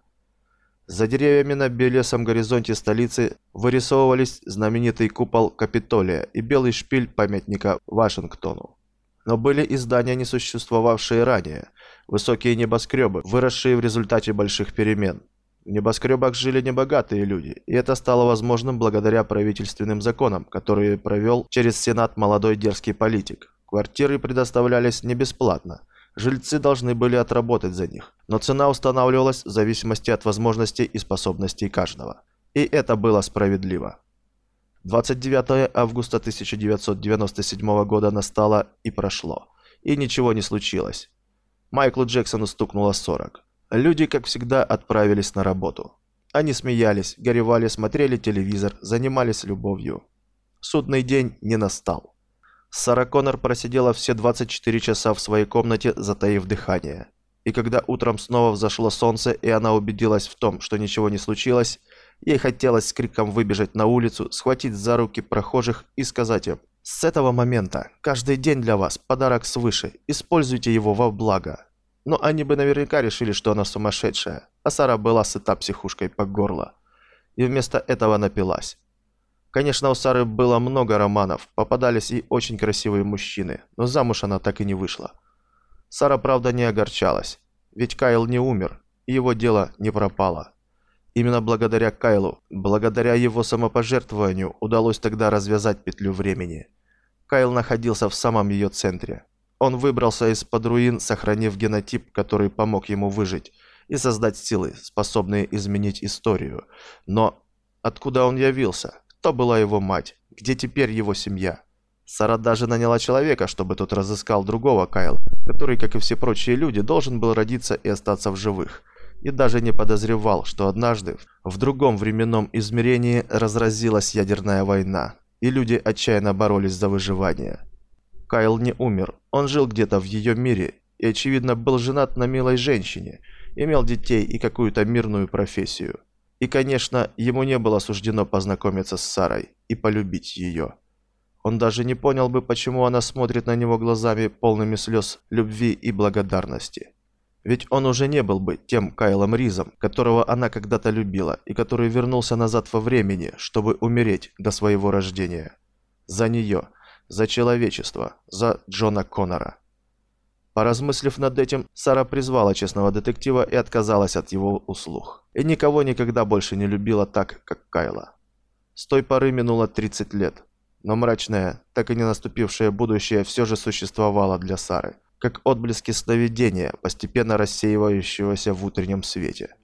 За деревьями на белесом горизонте столицы вырисовывались знаменитый купол Капитолия и белый шпиль памятника Вашингтону. Но были и здания, не существовавшие ранее, высокие небоскребы, выросшие в результате больших перемен. В небоскребах жили небогатые люди, и это стало возможным благодаря правительственным законам, которые провел через Сенат молодой дерзкий политик. Квартиры предоставлялись не бесплатно. Жильцы должны были отработать за них, но цена устанавливалась в зависимости от возможностей и способностей каждого. И это было справедливо. 29 августа 1997 года настало и прошло, и ничего не случилось. Майклу Джексону стукнуло 40. Люди, как всегда, отправились на работу. Они смеялись, горевали, смотрели телевизор, занимались любовью. Судный день не настал. Сара Коннор просидела все 24 часа в своей комнате, затаив дыхание. И когда утром снова взошло солнце, и она убедилась в том, что ничего не случилось, ей хотелось с криком выбежать на улицу, схватить за руки прохожих и сказать им «С этого момента каждый день для вас подарок свыше, используйте его во благо». Но они бы наверняка решили, что она сумасшедшая, а Сара была сыта психушкой по горло. И вместо этого напилась. Конечно, у Сары было много романов, попадались и очень красивые мужчины, но замуж она так и не вышла. Сара, правда, не огорчалась, ведь Кайл не умер, и его дело не пропало. Именно благодаря Кайлу, благодаря его самопожертвованию, удалось тогда развязать петлю времени. Кайл находился в самом ее центре. Он выбрался из-под руин, сохранив генотип, который помог ему выжить и создать силы, способные изменить историю. Но откуда он явился? Кто была его мать? Где теперь его семья? Сара даже наняла человека, чтобы тот разыскал другого Кайла, который, как и все прочие люди, должен был родиться и остаться в живых. И даже не подозревал, что однажды в другом временном измерении разразилась ядерная война, и люди отчаянно боролись за выживание. Кайл не умер. Он жил где-то в ее мире и, очевидно, был женат на милой женщине, имел детей и какую-то мирную профессию. И, конечно, ему не было суждено познакомиться с Сарой и полюбить ее. Он даже не понял бы, почему она смотрит на него глазами, полными слез любви и благодарности. Ведь он уже не был бы тем Кайлом Ризом, которого она когда-то любила и который вернулся назад во времени, чтобы умереть до своего рождения. За нее – за человечество, за Джона Коннора. Поразмыслив над этим, Сара призвала честного детектива и отказалась от его услуг. И никого никогда больше не любила так, как Кайла. С той поры минуло 30 лет, но мрачное, так и не наступившее будущее все же существовало для Сары, как отблески сновидения, постепенно рассеивающегося в утреннем свете.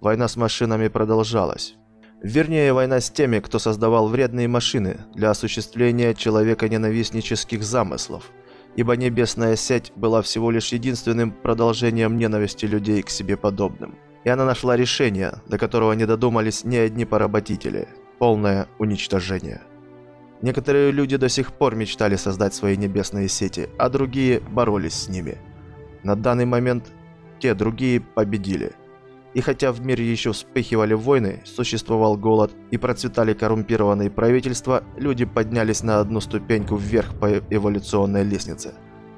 Война с машинами продолжалась. Вернее, война с теми, кто создавал вредные машины для осуществления человека-ненавистнических замыслов, ибо небесная сеть была всего лишь единственным продолжением ненависти людей к себе подобным. И она нашла решение, до которого не додумались ни одни поработители – полное уничтожение. Некоторые люди до сих пор мечтали создать свои небесные сети, а другие боролись с ними. На данный момент те другие победили – и хотя в мире еще вспыхивали войны, существовал голод и процветали коррумпированные правительства, люди поднялись на одну ступеньку вверх по эволюционной лестнице.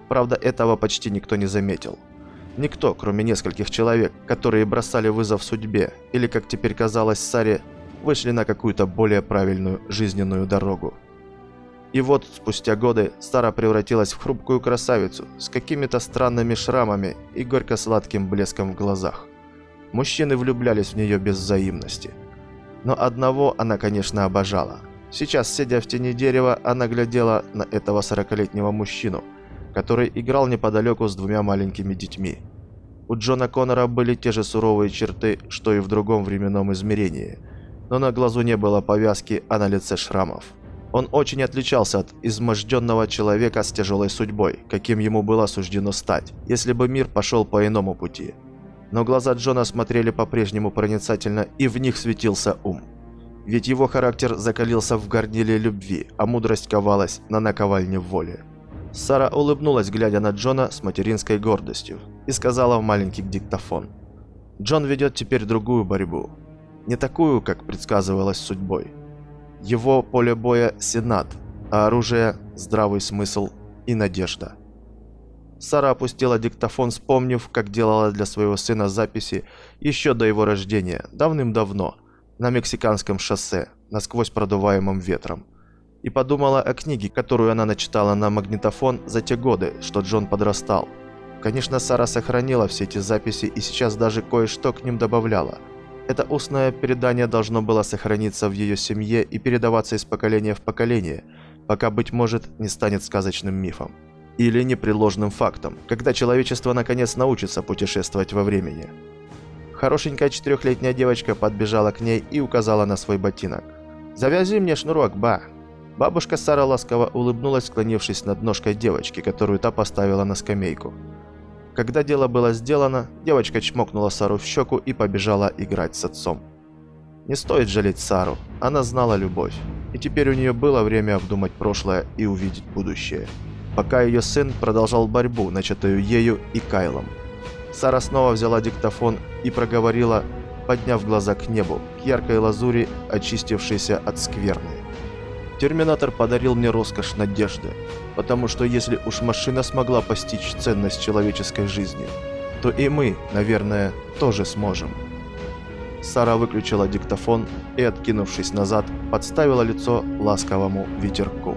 Правда, этого почти никто не заметил. Никто, кроме нескольких человек, которые бросали вызов судьбе, или, как теперь казалось Саре, вышли на какую-то более правильную жизненную дорогу. И вот, спустя годы, Сара превратилась в хрупкую красавицу с какими-то странными шрамами и горько-сладким блеском в глазах. Мужчины влюблялись в нее без взаимности. Но одного она, конечно, обожала. Сейчас, сидя в тени дерева, она глядела на этого сорокалетнего мужчину, который играл неподалеку с двумя маленькими детьми. У Джона Коннора были те же суровые черты, что и в другом временном измерении, но на глазу не было повязки, а на лице шрамов. Он очень отличался от изможденного человека с тяжелой судьбой, каким ему было суждено стать, если бы мир пошел по иному пути – но глаза Джона смотрели по-прежнему проницательно, и в них светился ум. Ведь его характер закалился в горниле любви, а мудрость ковалась на наковальне воли. Сара улыбнулась, глядя на Джона с материнской гордостью, и сказала в маленький диктофон. «Джон ведет теперь другую борьбу. Не такую, как предсказывалось судьбой. Его поле боя – Сенат, а оружие – здравый смысл и надежда. Сара опустила диктофон, вспомнив, как делала для своего сына записи еще до его рождения, давным-давно, на мексиканском шоссе, насквозь продуваемым ветром. И подумала о книге, которую она начитала на магнитофон за те годы, что Джон подрастал. Конечно, Сара сохранила все эти записи и сейчас даже кое-что к ним добавляла. Это устное передание должно было сохраниться в ее семье и передаваться из поколения в поколение, пока, быть может, не станет сказочным мифом. Или непреложным фактом, когда человечество наконец научится путешествовать во времени. Хорошенькая четырехлетняя девочка подбежала к ней и указала на свой ботинок. «Завязи мне шнурок, ба!» Бабушка Сара ласково улыбнулась, склонившись над ножкой девочки, которую та поставила на скамейку. Когда дело было сделано, девочка чмокнула Сару в щеку и побежала играть с отцом. Не стоит жалеть Сару, она знала любовь, и теперь у нее было время обдумать прошлое и увидеть будущее. Пока ее сын продолжал борьбу, начатую ею и Кайлом. Сара снова взяла диктофон и проговорила, подняв глаза к небу, к яркой лазури, очистившейся от скверны. Терминатор подарил мне роскошь надежды, потому что если уж машина смогла постичь ценность человеческой жизни, то и мы, наверное, тоже сможем. Сара выключила диктофон и, откинувшись назад, подставила лицо ласковому ветерку.